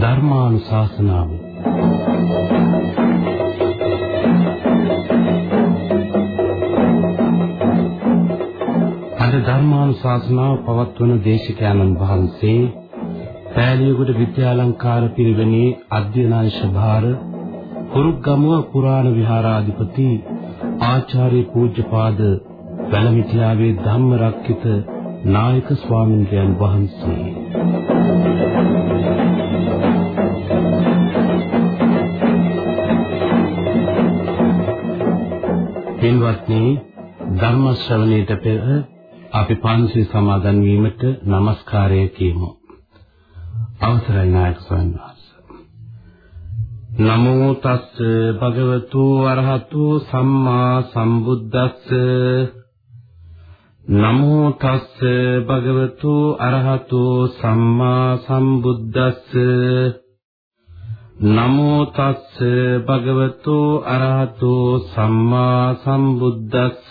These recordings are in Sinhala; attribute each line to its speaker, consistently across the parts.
Speaker 1: ධර්මානුශාසනාව. අද ධර්මානුශාසනාව පවත්වන දේශකයන්න් වහන්සේ පෑලියගොඩ විද්‍යාලංකාර පිරිවෙනේ අධ්‍යනාංශ භාර කුරුග්ගමුව පුරාණ විහාරාධිපති ආචාර්ය පූජ්‍යපාද වැලමිටියාවේ ධම්මරක්කිත නායක ස්වාමින්ද්‍රයන් වහන්සේ පින්වත්නි ධර්ම ශ්‍රවණයට පෙර අපි පන්සල් සමාදන් වීමට নমස්කාරය කියමු. අවසරයි නායක ස්වාමීන් නමෝ තස්ස භගවතු අරහතු සම්මා සම්බුද්දස්ස. නමෝ තස්ස භගවතු අරහතු සම්මා සම්බුද්දස්ස. නමෝ තස්ස භගවතු අරහතෝ සම්මා සම්බුද්දස්ස.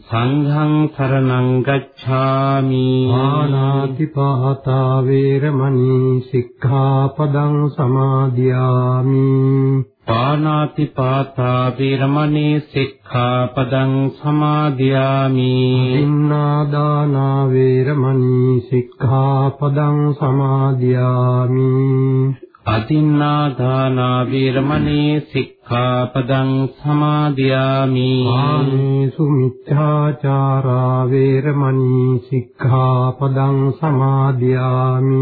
Speaker 1: සංඝං සරණං ගච්ඡාමි।
Speaker 2: ආනාති පාතා වේරමණී සික්ඛාපදං සමාදියාමි।
Speaker 1: පානාති පාතා වේරමණී සික්ඛාපදං සමාදියාමි।
Speaker 2: ඉන්නාදානා වේරමණී සික්ඛාපදං සමාදියාමි।
Speaker 1: අදින්නා දානා වේරමණී සික්ඛාපදං සමාදියාමි.
Speaker 2: ආමේසු මිච්ඡාචාරා වේරමණී සික්ඛාපදං සමාදියාමි.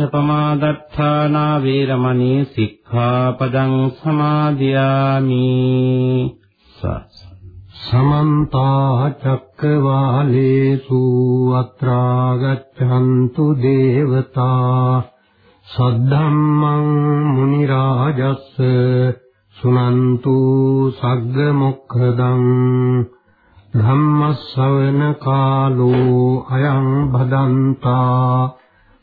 Speaker 1: මජ්ජපමාදත්තානා වේරමණී සික්ඛාපදං සමාදියාමි
Speaker 2: සමන්ත චක්කවාලේසු අත්‍රා ගච්ඡන්තු දේවතා සද්ධම්මං මුනි රාජස්ස සුනන්තු සග්ග මොක්ඛදං ධම්මස්සවන කාලෝ අයං භදන්තා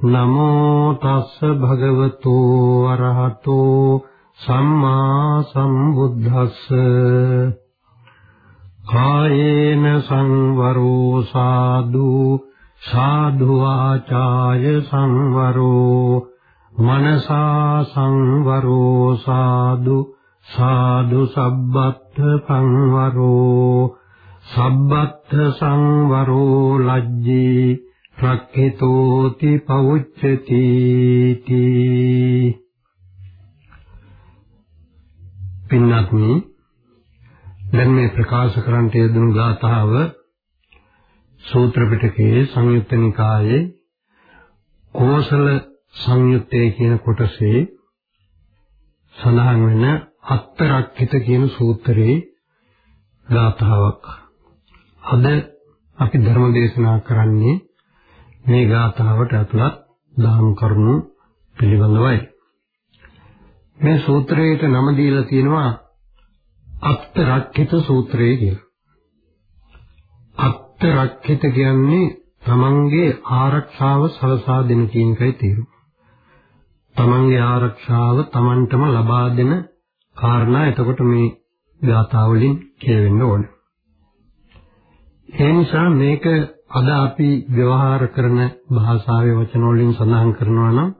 Speaker 2: නමෝ තස්ස භගවතු අරහතෝ සම්මා සම්බුද්දස්ස කායේන සංවරෝ සාදු සාධු ආචාය සංවරෝ මනසා සංවරෝ සාදු සාදු සබ්බත්ථ සංවරෝ සබ්බත්ථ සංවරෝ ලජ්ජී රක්ඛිතෝති පවුච්චති පින්නත්නි දැන් මේ ප්‍රකාශ කරන්නට යෙදුණු ගාථාව සූත්‍ර පිටකයේ සංයුත්ත නිකායේ කෝසල සංයුත්තේ කියන කොටසේ සඳහන් වෙන අත්තරක්කිත කියන සූත්‍රයේ ගාථාවක්. අද අපි ධර්ම දේශනා කරන්නේ මේ ගාථාවට ඇතුළත් දහම් කරුණු පිළිබඳවයි. මේ සූත්‍රයට නම දීලා තියෙනවා අත්තරක්කිත සූත්‍රය කියලා. අත්තරක්කිත කියන්නේ තමන්ගේ ආරක්ෂාව සලසා දෙන කියන එකයි තේරුම. තමන්ගේ ආරක්ෂාව තමන්ටම ලබා දෙන කාරණා එතකොට මේ ගාථා වලින් කියවෙන්න ඕන. ඒ නිසා මේක අද අපි ව්‍යවහාර කරන භාෂාවේ වචන වලින් සඳහන් කරනවා නම්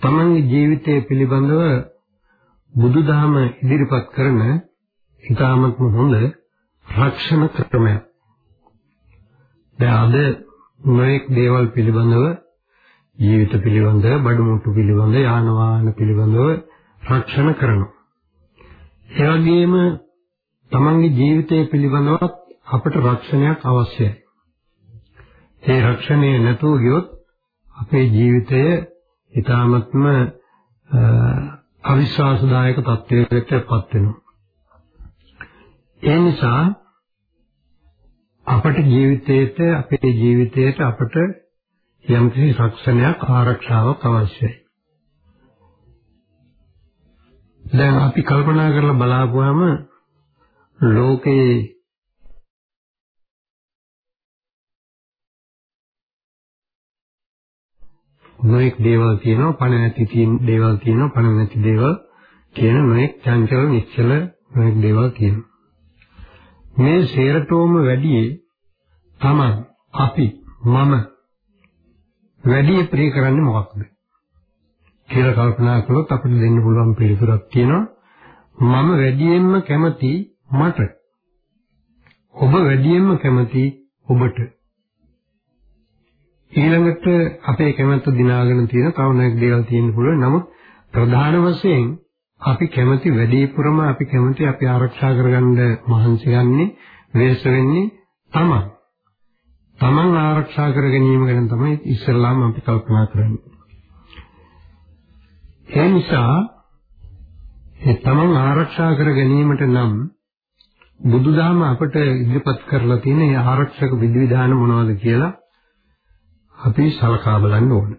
Speaker 2: තමන්ගේ ජීවිතය පිළිබඳව බුදුදහම ඉදිරිපත් කරන ඉතාමත්ම හොඳ රක්ෂණ ක්‍රමයක්. දැන් අද නොඑක් දේවල් පිළිබඳව ජීවිත පිළිබඳව, බඩු මුට්ටු පිළිබඳව, යාන වාහන පිළිබඳව රක්ෂණ කරනවා. ඒ වගේම තමන්ගේ ජීවිතය පිළිබඳව අපට රක්ෂණයක් අවශ්‍යයි. ඒ රක්ෂණය නැතුව ගියොත් අපේ ජීවිතය ඊ타මත්ම අවිශ්වාසදායක තත්ත්වයකට පත් වෙනවා. ඒ නිසා අපට ජීවිතේට අපේ ජීවිතයට අපට යම්කිසි රක්ෂණයක් ආරක්ෂාවක් අවශ්‍යයි. දැන් අපි කල්පනා කරලා බලාපුවාම ලෝකේ නොඑක් දේවල් තියෙනවා පණ නැති තියෙන දේවල් තියෙනවා පණ නැති දේවල් කියන නොඑක් චංචල නිශ්චල නොඑක් දේවල් තියෙනවා. මේ සේරටෝම වැඩි තමන් අපි මම වැඩි ප්‍රිය කරන්නේ මොකක්ද? කියලා කල්පනා කළොත් අපිට දෙන්න පුළුවන් පිළිතුරක් තියෙනවා. මම වැඩියෙන්ම කැමති මට. ඔබ වැඩියෙන්ම කැමති ඔබට. ඊළඟට අපේ කැමැත්ත දිනාගෙන තියෙන කවුණක් දේවල් තියෙන්න පුළුවන්. නමුත් ප්‍රධාන වශයෙන් අපි කැමති වැඩිපුරම අපි කැමති අපි ආරක්ෂා කරගන්න මහන්සි ගන්නේ වෙහෙස වෙන්නේ තමන්. තමන් ආරක්ෂා කර ගැනීම ගැන තමයි ඉස්සෙල්ලාම අපි කල්පනා කරන්නේ. ඒ නිසා ඒ තමන් ආරක්ෂා කර ගැනීමට නම් බුදුදහම අපට ඉදිරිපත් කරලා තියෙන ඒ ආරක්ෂක විධිවිධාන මොනවද කියලා අපි සලකා බලන්න ඕන.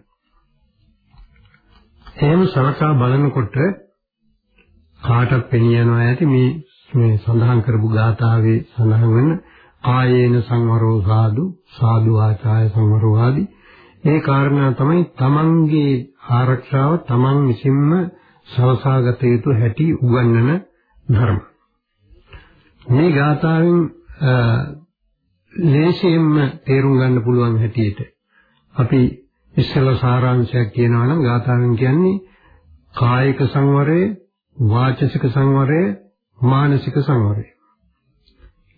Speaker 2: එහෙම සලකා බලනකොට කාටත් පෙනී යනවා ඇති මේ මේ සඳහන් කරපු ගාථාවේ සඳහන් වෙන ආයේන සංවරෝ සාදු සාදු ආචාය සංවරෝ ආදී මේ කාරණා තමයි තමන්ගේ ආරක්ෂාව තමන් විසින්ම සවසාගත යුතු හැටි උගන්වන ධර්ම. මේ ගාථාවෙන් ලේසියෙන්ම තේරුම් ගන්න පුළුවන් හැටියට අපි ඉස්සෙල්ලා සාරාංශයක් කියනවා නම් ගාථාවෙන් කියන්නේ කායික සංවරය, වාචසික සංවරය, මානසික සංවරය.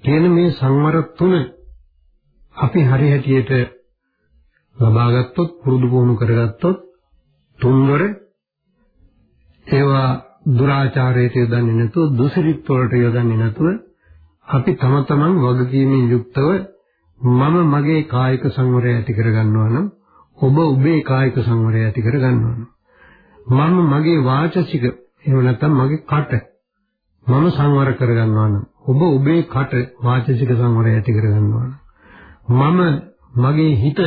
Speaker 2: කියන මේ සංවර තුන අපි හරි හැටියට ලබා ගත්තොත් පුරුදු පුහුණු කරගත්තොත් තුන්වර ඒවා දුරාචාරයට යොදන්නේ නැතුව දුසිරිත් වලට යොදන්නේ නැතුව අපි තම තමන් වගකීමෙන් යුක්තව මම මගේ කායික සංවරය ඇති කර ගන්නවා නම් ඔබ ඔබේ කායික සංවරය ඇති කර ගන්නවා නම්. මම මගේ වාචසික එහෙම නැත්නම් මගේ කට මම සංවර කර ගන්නවා නම් ඔබ ඔබේ කට වාචසික සංවරය ඇති කර ගන්නවා නම්. මම මගේ හිත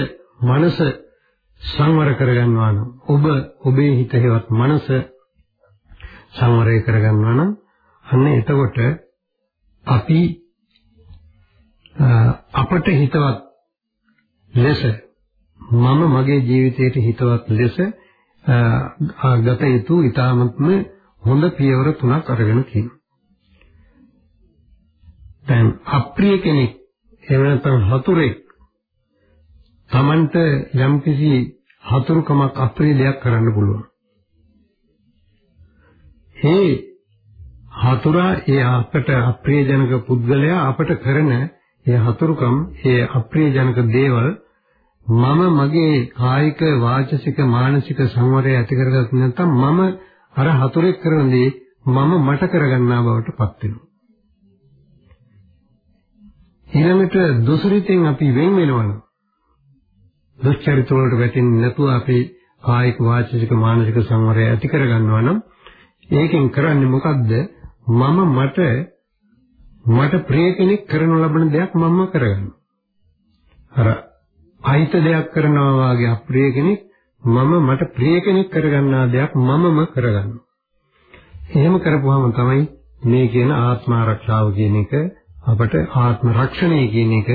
Speaker 2: මනස සංවර කරගන්නවා නම් ඔබ ඔබේ හිත හේවත් මනස සංවරය කරගන්නවා නම් අන්න එතකොට අපි අපට හිතවත් ලෙස මම මගේ ජීවිතයට හිතවත් ලෙස ගත යුතු ඊ타මත්ම හොඳ පියවර තුනක් අරගෙන තියෙනවා. දැන් අප්‍රිය කෙනෙක් එහෙම නැත්නම් හතුරෙක් Tamanට යම්කිසි හතුරුකමක් අප්‍රිය දෙයක් කරන්න පුළුවන්. ඒ හතුරා ඒ අපට අප්‍රියජනක පුද්ගලයා අපට කරන ඒ හතුරුකම් ඒ අප්‍රියජනක දේවල්. මම මගේ කායික වාචසික මානසික සංවරය ඇති කරගත්තේ නැත්නම් මම අර හතුරෙක් කරන දේ මම මට කරගන්නා බවට පත් වෙනවා. ඊළඟට දුසරිතෙන් අපි වෙන් වෙනවනම් දුස්චරිත වලට වැටෙන්නේ නැතුව අපි කායික වාචික මානසික සංවරය ඇති කරගන්නවා නම් ඒකෙන් කරන්නේ මොකද්ද? මම මට මට ප්‍රිය කෙනෙක් කරනු ලබන දෙයක් මම කරගන්නවා අර අහිත දෙයක් කරනවා වාගේ අප්‍රිය කෙනෙක් මම මට ප්‍රිය කෙනෙක් කරගන්නා දෙයක් මමම කරගන්නවා එහෙම කරපුවාම තමයි මේ කියන ආත්ම ආරක්ෂාව කියන එක අපට ආත්ම රක්ෂණය කියන එක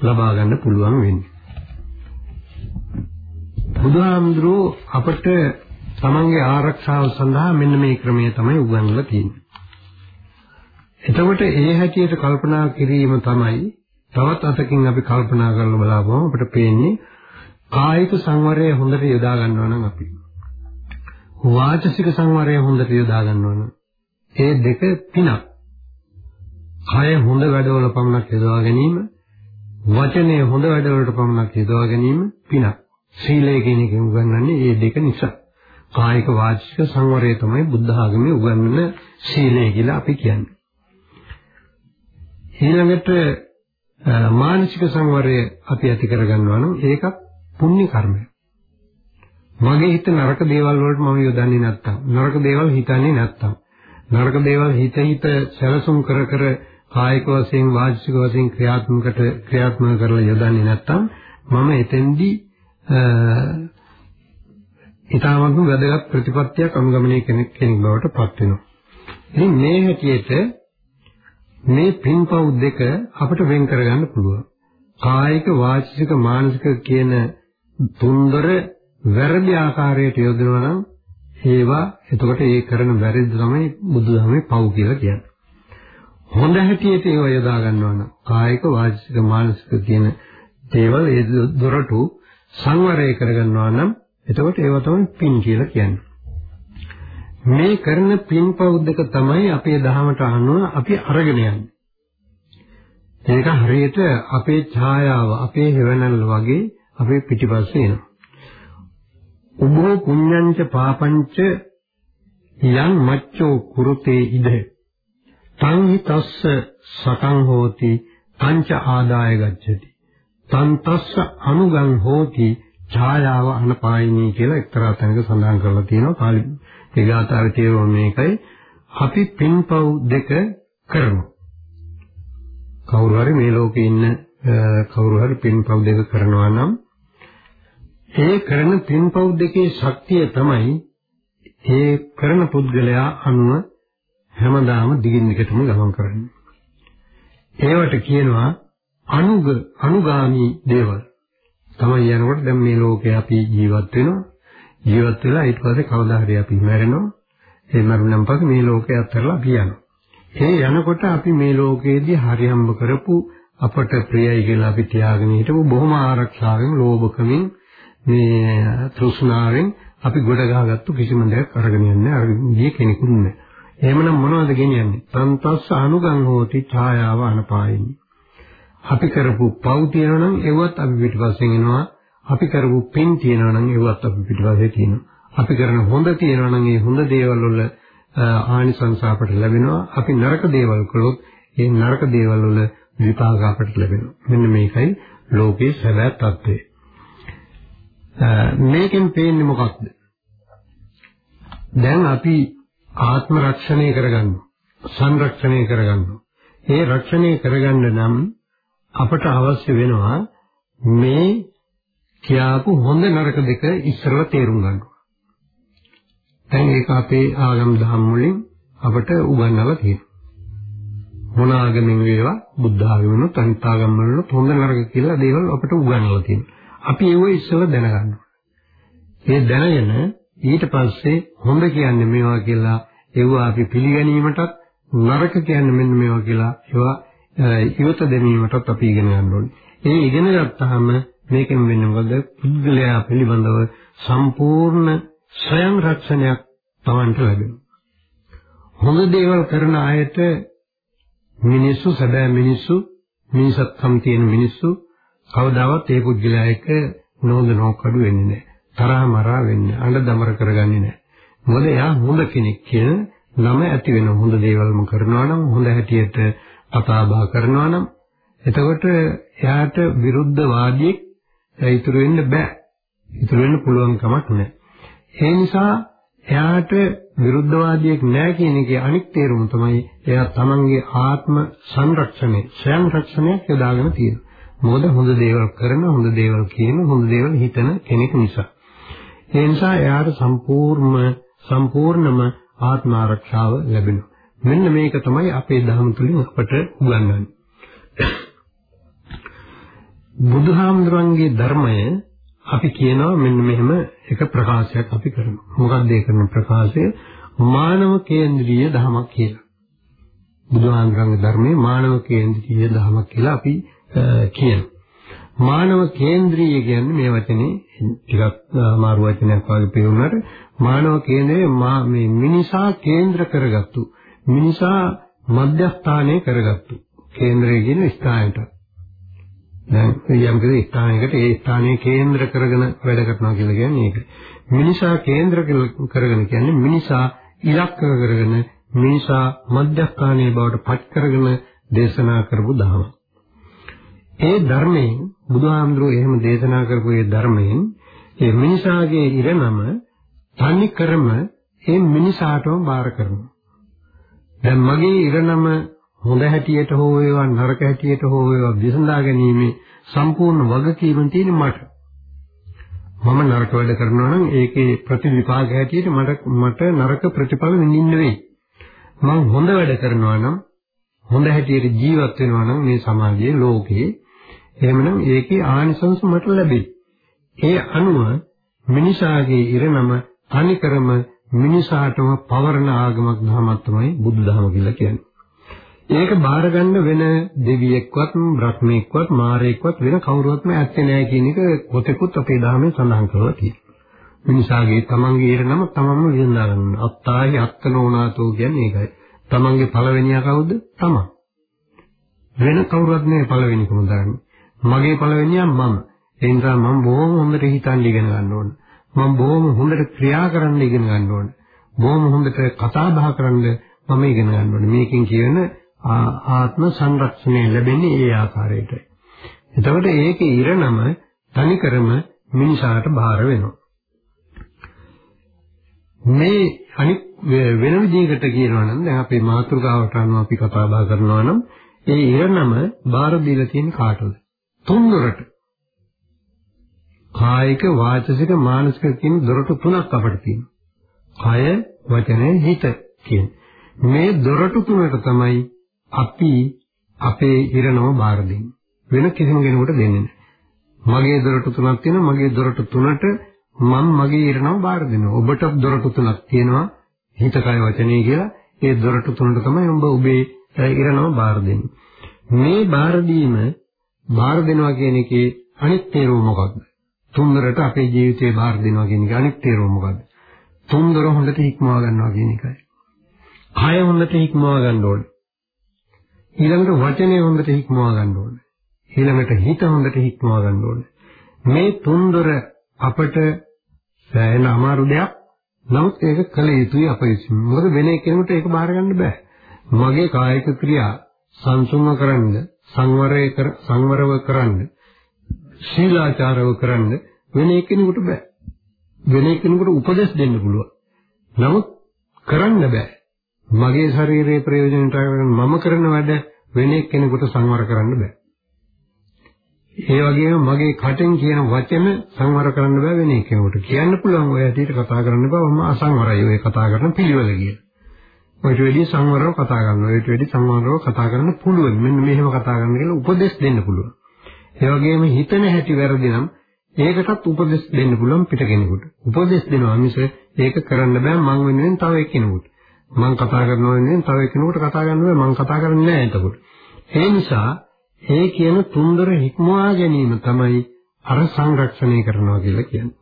Speaker 2: ලබා ගන්න පුළුවන් වෙන්නේ. බුදුහාමුදුරුවෝ අපට තමන්ගේ ආරක්ෂාව සඳහා මෙන්න මේ ක්‍රමය තමයි උගන්වලා තියෙන්නේ. එතකොට ඒ හැටියට කල්පනා කිරීම තමයි තවත් අතකින් අපි කල්පනා කරලා බලාපුවම අපිට පේන්නේ කායික සංවරය හොඳට යොදා ගන්නවා නම් අපි වාචසික සංවරය හොඳට යොදා ගන්නවා නම් ඒ දෙක පිනක්. කය හොඳ වැඩවල පමණක් යොදවා ගැනීම වචනේ හොඳ වැඩවලට පමණක් යොදවා ගැනීම පිනක්. සීලය කියන එක උගන්වන්නේ මේ දෙක නිසා. කායික වාචික සංවරය තමයි බුද්ධ ආගමේ උගන්වන සීලය කියලා අපි කියන්නේ. ඊළඟට මානසික සංවරය අපි ඇති කරගන්නවා නම් ඒක පුණ්‍ය කර්මයක්. මගේ හිත නරක දේවල් වලට මම යොදන්නේ නැත්තම් නරක දේවල් හිතන්නේ නැත්තම් නරක දේවල් හිත හිත සැලසුම් කර කර කායික වශයෙන් වාචික වශයෙන් ක්‍රියාත්මකට ක්‍රියාත්මක කරලා යොදන්නේ නැත්තම් මම එතෙන්දී ඊටමත් වැදගත් ප්‍රතිපත්තියක් අනුගමනය කෙනෙක් කෙනෙක් බවට පත් වෙනවා. ඉතින් මේ හැටියට මේ පින්පව් දෙක අපිට වෙන් කරගන්න පුළුවන්. කායික වාචික මානසික කියන තුන්දර වැරදි ආකාරයට යොදනවා නම් ඒවා එතකොට ඒ කරන වැරදි තමයි බුදුදහමේ පව් කියලා කියන්නේ. හොඳ හැටියට ඒවා යොදා ගන්නවා නම් කායික වාචික මානසික කියන දේවල් ඒ දොරටු සංවරය කරගන්නවා නම් එතකොට ඒවා තමයි පින් කියලා කියන්නේ. මේ කරන පින්පව් දෙක තමයි අපේ දහමට අනුව අපි අරගෙන යන්නේ. ඒක හරියට අපේ ඡායාව අපේ හේවණල් වගේ අපේ පිටිපස්සේ එනවා. උභෝ පුඤ්ඤංච පාපංච යං මච්චෝ කුරුතේ ඉද තං හිතස්ස සකං හෝති පංච ආදාය ගච්ඡති තන් තස්ස අනුගං හෝති ඡායාව අනපායිනී කියලා එක්තරා තැනක සඳහන් කරලා තියෙනවා කාලි ඒ ගාථාවේ තේරුම මේකයි අපි පින්පව් දෙක කරමු කවුරු හරි මේ ලෝකේ ඉන්න කවුරු හරි පින්පව් දෙක කරනවා නම් ඒ කරන පින්පව් දෙකේ ශක්තිය තමයි ඒ කරන පුද්ගලයා අනුව හැමදාම දිගින් දිගටම ගමන් කරන්නේ. ඒවට කියනවා අනුග අනුගාමි දේවල්. තමයි යනකොට දැන් මේ ලෝකේ අපි ජීවත් වෙනවා. ජීවත් වෙලා ඊට පස්සේ කවදා හරි අපි මැරෙනවා. ඒ මරුණන් පස්සේ මේ ලෝකේ අත්හැරලා අපි යනවා. ඒ යනකොට අපි මේ ලෝකයේදී හරි හම්බ කරපු අපට ප්‍රියයි කියලා අපි තියාගෙන හිටපු බොහොම ආරක්ෂාවෙන් ලෝභකමින් මේ තෘෂ්ණාවෙන් අපි ගොඩ ගහගත්තු කිසිම දෙයක් අරගෙන යන්නේ අරගෙන ගියේ කෙනෙකුත් නෑ. එහෙමනම් මොනවද ගෙනියන්නේ? තන්තස්ස අනුගං හෝති ඡායාව අනපායිනි. අපි කරපු පව් තියෙනවා නම් ඒවත් අපි පිටිපස්සෙන් එනවා. අපි කරපු පින් තියෙනවා නම් ඒවත් අපි පිටිපස්සේ තියෙනවා. අපි කරන හොඳ තියෙනවා නම් ඒ හොඳ දේවල් වල ආනිසංස අපට ලැබෙනවා. අපි නරක දේවල් කළොත් ඒ නරක දේවල් වල විපාක අපට ලැබෙනවා. මෙන්න මේකයි ලෝකේ සැබෑ తත්වය. මේකෙන් පේන්නේ මොකක්ද? දැන් අපි ආත්ම රක්ෂණය කරගන්නවා. සංරක්ෂණය කරගන්නවා. ඒ රක්ෂණය කරගන්න නම් අපට අවශ්‍ය වෙනවා මේ කියාපු හොඳ නරක දෙක ඉස්සරලා තේරුම් ගන්න. දැන් ඒක අපේ ආගම් දහම් වලින් අපට උගන්වලා තියෙනවා. මොන ආගමෙන් වේවා බුද්ධ ආගමෙනුත් අනිත් ආගම් වලත් හොඳ නරක කියලා දේවල් අපට උගන්වලා තියෙනවා. අපි ඒව ඉස්සෙල්ලා දැනගන්න ඒ දැනගෙන ඊට පස්සේ හොඳ කියන්නේ මේවා කියලා ඒවා අපි පිළිගැනීමටත් නරක කියන්නේ මෙන්න මේවා කියලා ඒවා ඉවත දැමීමටත් අපි ඉගෙන ගන්න ඕනේ. ඒ ඉගෙන ගත්තාම මේකෙන් වෙන්නේ මොකද? පුද්ගලයා පිළිබඳව සම්පූර්ණ ස්වයං රක්ෂණයක් Tamanට ලැබෙනවා. හොඳ දේවල් කරන අයට මිනිස්සු සැබෑ මිනිස්සු මිනිසත්කම් තියෙන මිනිස්සු කවදාවත් ඒ පුද්ගලයා එක්ක නෝඳ නෝකඩු වෙන්නේ නැහැ. තරහ මරා වෙන්නේ අඬ දමර කරගන්නේ නැහැ. මොකද එයා හොඳ කෙනෙක් කියන නම ඇති වෙන හොඳ දේවල්ම කරනවා නම් හොඳ හැටියට කතා බහ කරනවා නම් එතකොට එයාට විරුද්ධ වාදියෙක් ඉතුරු වෙන්න බෑ. ඉතුරු වෙන්න පුළුවන් කමක් නැහැ. ඒ නිසා එයාට විරුද්ධවාදියෙක් නැහැ කියන එකේ අනිත් තේරුම තමයි එයා තමන්ගේ ආත්ම සංරක්ෂණය, ස්වයං රක්ෂණයක් යොදාගෙන තියෙනවා. මොකද හොඳ දේවල් කරන, හොඳ දේවල් කියන, හොඳ දේවල් හිතන කෙනෙක් නිසා. ඒ නිසා එයාට සම්පූර්ණ සම්පූර්ණම ආත්ම ආරක්ෂාව ලැබෙනවා. මෙන්න මේක තමයි අපේ ධර්ම තුලින් අපට උගන්වන්නේ. බුදුහාමුදුරන්ගේ ධර්මය අපි කියනවා මෙන්න මෙහෙම එක ප්‍රකාශයක් අපි කරනවා. මොකක්ද ඒ කරන ප්‍රකාශය? මානව කේන්ද්‍රීය ධමයක් කියලා. බුදුහාමුදුරන්ගේ ධර්මයේ මානව කේන්ද්‍රීය ධමයක් කියලා අපි කියනවා. මානව කේන්ද්‍රීය කියන්නේ මේ වචනේ ටිකක් අමාරු වචනයක් වගේ පෙවුනට මානව කේන්ද්‍රයේ මේ මිනිසා කේන්ද්‍ර කරගත්තු මිනිසා මධ්‍යස්ථානය කරගත්තු කේන්ද්‍රය කියන ස්ථානයට දැන් යම් කිසි ස්ථානයකට ඒ ස්ථානයේ කේන්ද්‍ර කරගෙන වැඩ කරනවා කියලා කියන්නේ ඒක. මිනිසා කේන්ද්‍ර කරගෙන කියන්නේ මිනිසා ඉලක්ක කරගෙන මිනිසා මධ්‍යස්ථානයේ බවට පත් කරගෙන දේශනා කරපු ධර්ම. ඒ ධර්මයෙන් බුදුහාමුදුරුවෝ එහෙම දේශනා කරපු ඒ ධර්මයෙන් ඒ මිනිසාගේ ඉරණම තනි කරම ඒ මිනිසාටම බාර කරනවා. දැන් මගේ ඉරණම හොඳ හැටියට හෝ වේවා නරක හැටියට හෝ වේවා විසඳා ගැනීම සම්පූර්ණ වගකීම තියෙන මට. මම නරක වැඩ කරනවා නම් ඒකේ ප්‍රතිවිපාක හැටියට මට මට නරක ප්‍රතිඵල විඳින්න වෙයි. මම හොඳ වැඩ කරනවා නම් හොඳ හැටියට ජීවත් වෙනවා නම් මේ සමාජයේ ලෝකේ එහෙමනම් ඒකේ ආනිසංස මට ලැබෙයි. ඒ අනුව මිනිසාගේ ඉරණම තනිකරම මිනිසාටම පවරන ආගමක් ධර්මයක් තමයි බුදු දහම කියලා කියන්නේ. ඒක බාර ගන්න වෙන දෙවියෙක්වත් බ්‍රහ්මෙක්වත් මාරයෙක්වත් වෙන කවුරුවත්ම ඇත්තේ නැහැ කියන එක පොතේකුත් අපේ ධර්මයේ සඳහන් කරලා තියෙනවා. මිනිසාගේ තමන්ගේ ඉරණම තමන්ම විඳා ගන්න. අත්තාහි අත්තනෝනාතෝ කියන්නේ ඒකයි. තමන්ගේ පළවෙනියා කවුද? තමන්. වෙන කවුරුවත් නෙවෙයි පළවෙනිකම දරන්නේ. මගේ පළවෙනියා මම. ඒ නිසා මම බොහොම හොඳට හිතන්න ඉගෙන ගන්න ඕන. මම බොහොම හොඳට ක්‍රියා කරන්න ඉගෙන ගන්න ඕන. බොහොම හොඳට කතා බහ කරන්න මම ඉගෙන ගන්න ඕනේ. මේකෙන් කියන ආත්ම සංරක්ෂණය ලැබෙන්නේ ඒ ආකාරයටයි. එතකොට ඒකේ ඉරණම තනිකරම මිනිසාට බාර වෙනවා. මේ අනිත් වෙන විදිහකට කියනවා නම් දැන් අපේ මාතෘකාවට අනුව අපි කතා බහ කරනවා නම් ඒ ඉරණම බාර දීලා තියෙන කාටද? තුන්දොරට. කායික වාචසික මානසික කියන දොරටු තුනක් අපිට තියෙනවා. කය, වචනය, හිත කියන. මේ දොරටු තුනට තමයි අපි අපේ ඉරණම බාර දෙන්නේ. වෙන කිසිම කෙනෙකුට දෙන්නේ නැහැ. මගේ දොරටු තුනක් තියෙනවා. මගේ දොරටු තුනට මම මගේ ඉරණම බාර දෙනවා. ඔබට දොරටු තුනක් තියෙනවා. හිත කය වචනේ කියලා. ඒ දොරටු තුනට තමයි ඔබ ඔබේ ඉරණම බාර දෙන්නේ. මේ බාර දීම බාර දෙනවා කියන එකේ අනිත් තේරුම මොකක්ද? තුන්දරට අපේ ජීවිතේ බාර දෙනවා කියන එක අනිත් තේරුම මොකක්ද? තුන්දර හොඳට හික්මවා ගන්නවා කියන එකයි. කය හොඳට හික්මවා ගන්න ඕනේ. ඊළඟට වචනේ හොඳට හික්මවා ගන්න ඕනේ. ඊළඟට හිත හොඳට හික්මවා ගන්න ඕනේ. මේ තුන්දොර අපට සෑහෙන අමාරු දෙයක්. නමුත් ඒක කළ යුතුයි අප විසින්. මොකද වෙන කෙනෙකුට ඒක බාර ගන්න බෑ. මගේ කායික ක්‍රියා සංසුන්ව කරන්න, සංවරය කර සංවරව කරන්න, ශීලාචාරව කරන්න වෙන කෙනෙකුට බෑ. වෙන කෙනෙකුට උපදෙස් දෙන්න පුළුවන්. නමුත් කරන්න බෑ. මගේ ශරීරයේ ප්‍රයෝජනට අරගෙන මම කරන වැඩ වෙන කෙනෙකුට සංවර කරන්න බෑ. ඒ වගේම මගේ කටෙන් කියන වචන සංවර කරන්න බෑ වෙන කෙනෙකුට. කියන්න පුළුවන් ඔය ඇටියට කතා කරන්න බෑ මම අසංවරයි ඔය කතා කරන පිළිවෙල කියලා. ඔයිට වැඩි සංවරව කතා කරනවා. ඔයිට වැඩි සංවරව කතා කරන්න පුළුවන්. මෙන්න මෙහෙම කතා කරන්න කියලා උපදෙස් දෙන්න පුළුවන්. ඒ වගේම හිතන හැටි වැරදි නම් ඒකටත් උපදෙස් දෙන්න පුළුවන් පිට කෙනෙකුට. උපදෙස් දෙනවා මිස ඒක කරන්න බෑ මං වෙනුවෙන් තව එක්කෙනෙකුට. මම කතා කරනවා නෙවෙයි තව කෙනෙකුට කතා කරනවා මම කතා කරන්නේ නැහැ එතකොට. ඒ නිසා ඒ කියන තුන්දර හික්මවා ගැනීම තමයි අර සංරක්ෂණය කරනවා කියලා කියන්නේ.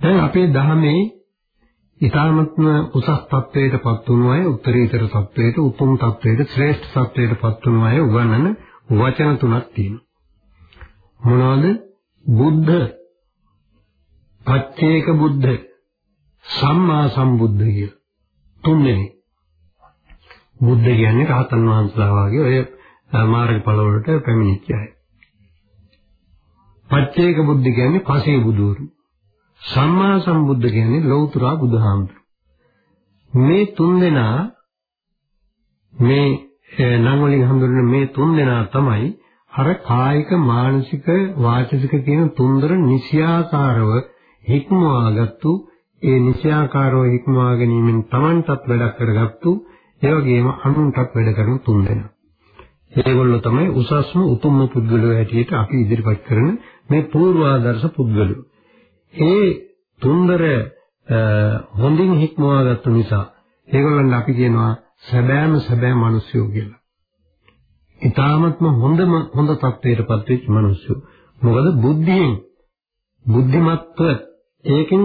Speaker 2: දැන් අපේ ධර්මයේ ඊ타මත්ම උසස් තත්වයටපත් වුණු අය උත්තරීතර තත්වයට උතුම් තත්වයට ශ්‍රේෂ්ඨ තත්වයටපත් වුණු අය උගන්වන වචන තුනක් තියෙනවා. මොනවද? බුද්ධ, පච්චේක බුද්ධ, සම්මා සම්බුද්ධ කිය. තුන්වෙනි. බුද්ධ කියන්නේ රහතන් වහන්සේලා වගේ ඔය මාර්ගඵල වලට පැමිණිච්ච අය. පච්චේක බුද්ධ කියන්නේ පසේ බුදුරු. සම්මා සම්බුද්ධ කියන්නේ ලෞතර බුදුහාමුදුරු. මේ තුන් දෙනා මේ නම් වලින් හඳුන්වන මේ තුන් දෙනා තමයි අර කායික මානසික වාචික කියන තුන්දර නිසියාකාරව හික්මවාගත්තු ඒ නිසියාකාරව හික්මවා ගැනීමෙන් Tamanටත් වැඩ කරගත්තු ඒ වගේම අනුන්ටත් වැඩ කරන තුන් දෙනා. ඒගොල්ලෝ තමයි උසස්ම උතුම්ම පුද්ගලයෝ හැටියට අපි ඉදිරිපත් කරන මේ පූර්වාදර්ශ පුද්ගලයෝ. ඒ තුන්දර හොඳින් හික්මවාගත්තු නිසා ඒගොල්ලන් අපි කියනවා සැබෑම සැබෑ මිනිස්සු කියලා. ඊ타මත්ම හොඳම හොඳ තත්ත්වයටපත් වෙච්ච මිනිස්සු. මොකද බුද්ධියෙන් බුද්ධිමත්ව ඒකෙන්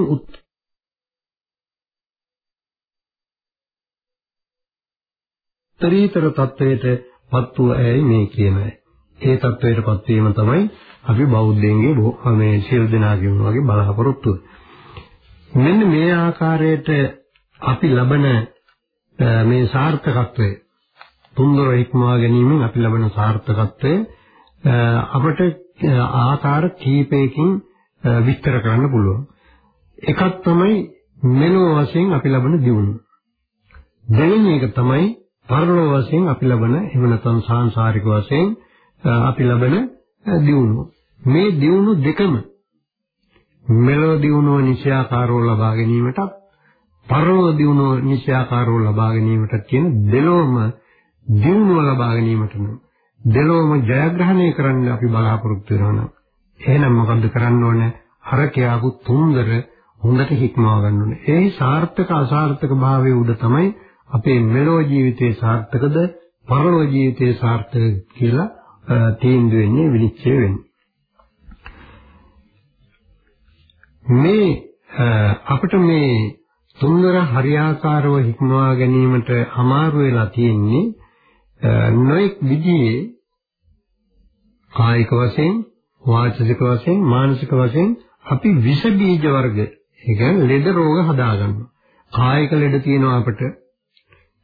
Speaker 2: උත්තරීතර තත්වයට පත් වූ ඇයි මේ කියන අය. ඒ තත්වයට පත් වීම තමයි අපි බෞද්ධයන්ගේ මේ සියලු දෙනාගේම වගේ බලාපොරොත්තුව. මෙන්න මේ ආකාරයට අපි ලබන මේ සාර්ථකත්වය තුන්දර ඉක්මවා ගැනීමෙන් අපි ලබන සාර්ථකත්වය අපට ආකාර කීපයකින් විස්තර කරන්න පුළුවන්. එකක් තමයි මෙලෝ වශයෙන් අපි ලබන දියුණුව. දෙවෙනි එක තමයි පරලෝ වශයෙන් අපි ලබන එහෙම නැත්නම් සාංශාරික වශයෙන් අපි ලබන දියුණුව. මේ දියුණුව දෙකම මෙලෝ දියුණුව නිශ්‍යාකාරව ලබා ගැනීමටත් පරලෝ දියුණුව නිශ්‍යාකාරව ලබා ගැනීමටත් කියන දෙලොවම දියුණුව ලබා ගැනීමට නම් දෙලොවම ජයග්‍රහණය කරන්න අපි බලාපොරොත්තු වෙනවා නම් එහෙනම් මොකද්ද කරන්න ඕනේ? අර කියාපු තුන්දර හොඳට හික්මවා ගන්න ඕනේ. ඒ සාර්ථක අසාර්ථක භාවයේ උඩ තමයි අපේ මෙලෝ ජීවිතේ සාර්ථකද පරලෝ ජීවිතේ සාර්ථක කියලා තීන්දුව වෙන්නේ විනිශ්චය වෙන්නේ. මේ අපිට මේ තුන්වර හරියාකාරව හික්මවා ගැනීමට අමාරු වෙලා තියෙන්නේ නොඑක් විදිහේ කායික වශයෙන් වාචික වශයෙන් මානසික වශයෙන් අපි විස බීජ වර්ග ඒ කියන්නේ ලෙඩ රෝග හදා ගන්නවා. කායික ලෙඩ තියෙනවා අපිට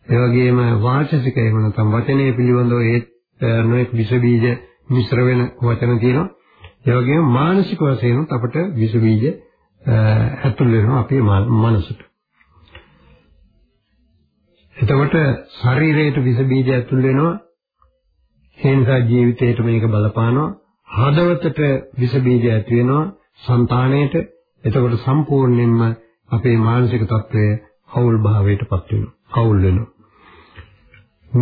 Speaker 2: ඒ වගේම වාචසික එහෙම නැත්නම් වචනය පිළිබඳව ඒ නොඑක් විස බීජ මිශ්‍ර වෙන වචන තියෙනවා. ඒ වගේම මානසික වශයෙන් අපිට විස බීජ ඇතුල් වෙනවා අපේ මනසට. එතකොට ශරීරයට විස බීජ ඇතුල් වෙනවා. ඒ නිසා ජීවිතේට මේක බලපානවා. හදවතට විස බීජ ඇති වෙනවා. సంతාණයට. එතකොට සම්පූර්ණයෙන්ම අපේ මානසික තත්වය අවුල් භාවයටපත් වෙනවා. අවුල් වෙනවා.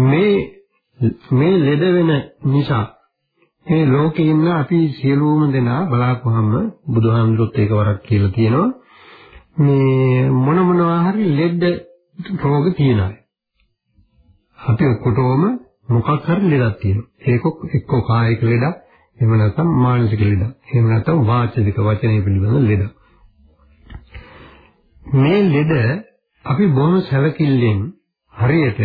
Speaker 2: මේ මේ ලෙඩ වෙන නිසා මේ ලෝකේ ඉන්න අපි සියලුම දෙනා බලාපුවහම බුදුහාමුදුරුත් ඒක වරක් කියලා තියෙනවා. මේ මොන මොනවා හරි ලෙඩ රෝග තියෙනවා. අපි ඔක්කොටම මොකක් හරි ලෙඩක් තියෙනවා. ඒක එක්ක කායික ලෙඩක් එහෙම නැත්නම් මානසික ලෙඩක් එහෙම නැත්නම් වාචික වචනේ පිළිබඳ ලෙඩක්. මේ ලෙඩ අපි බොහොම සැලකිල්ලෙන් හරියට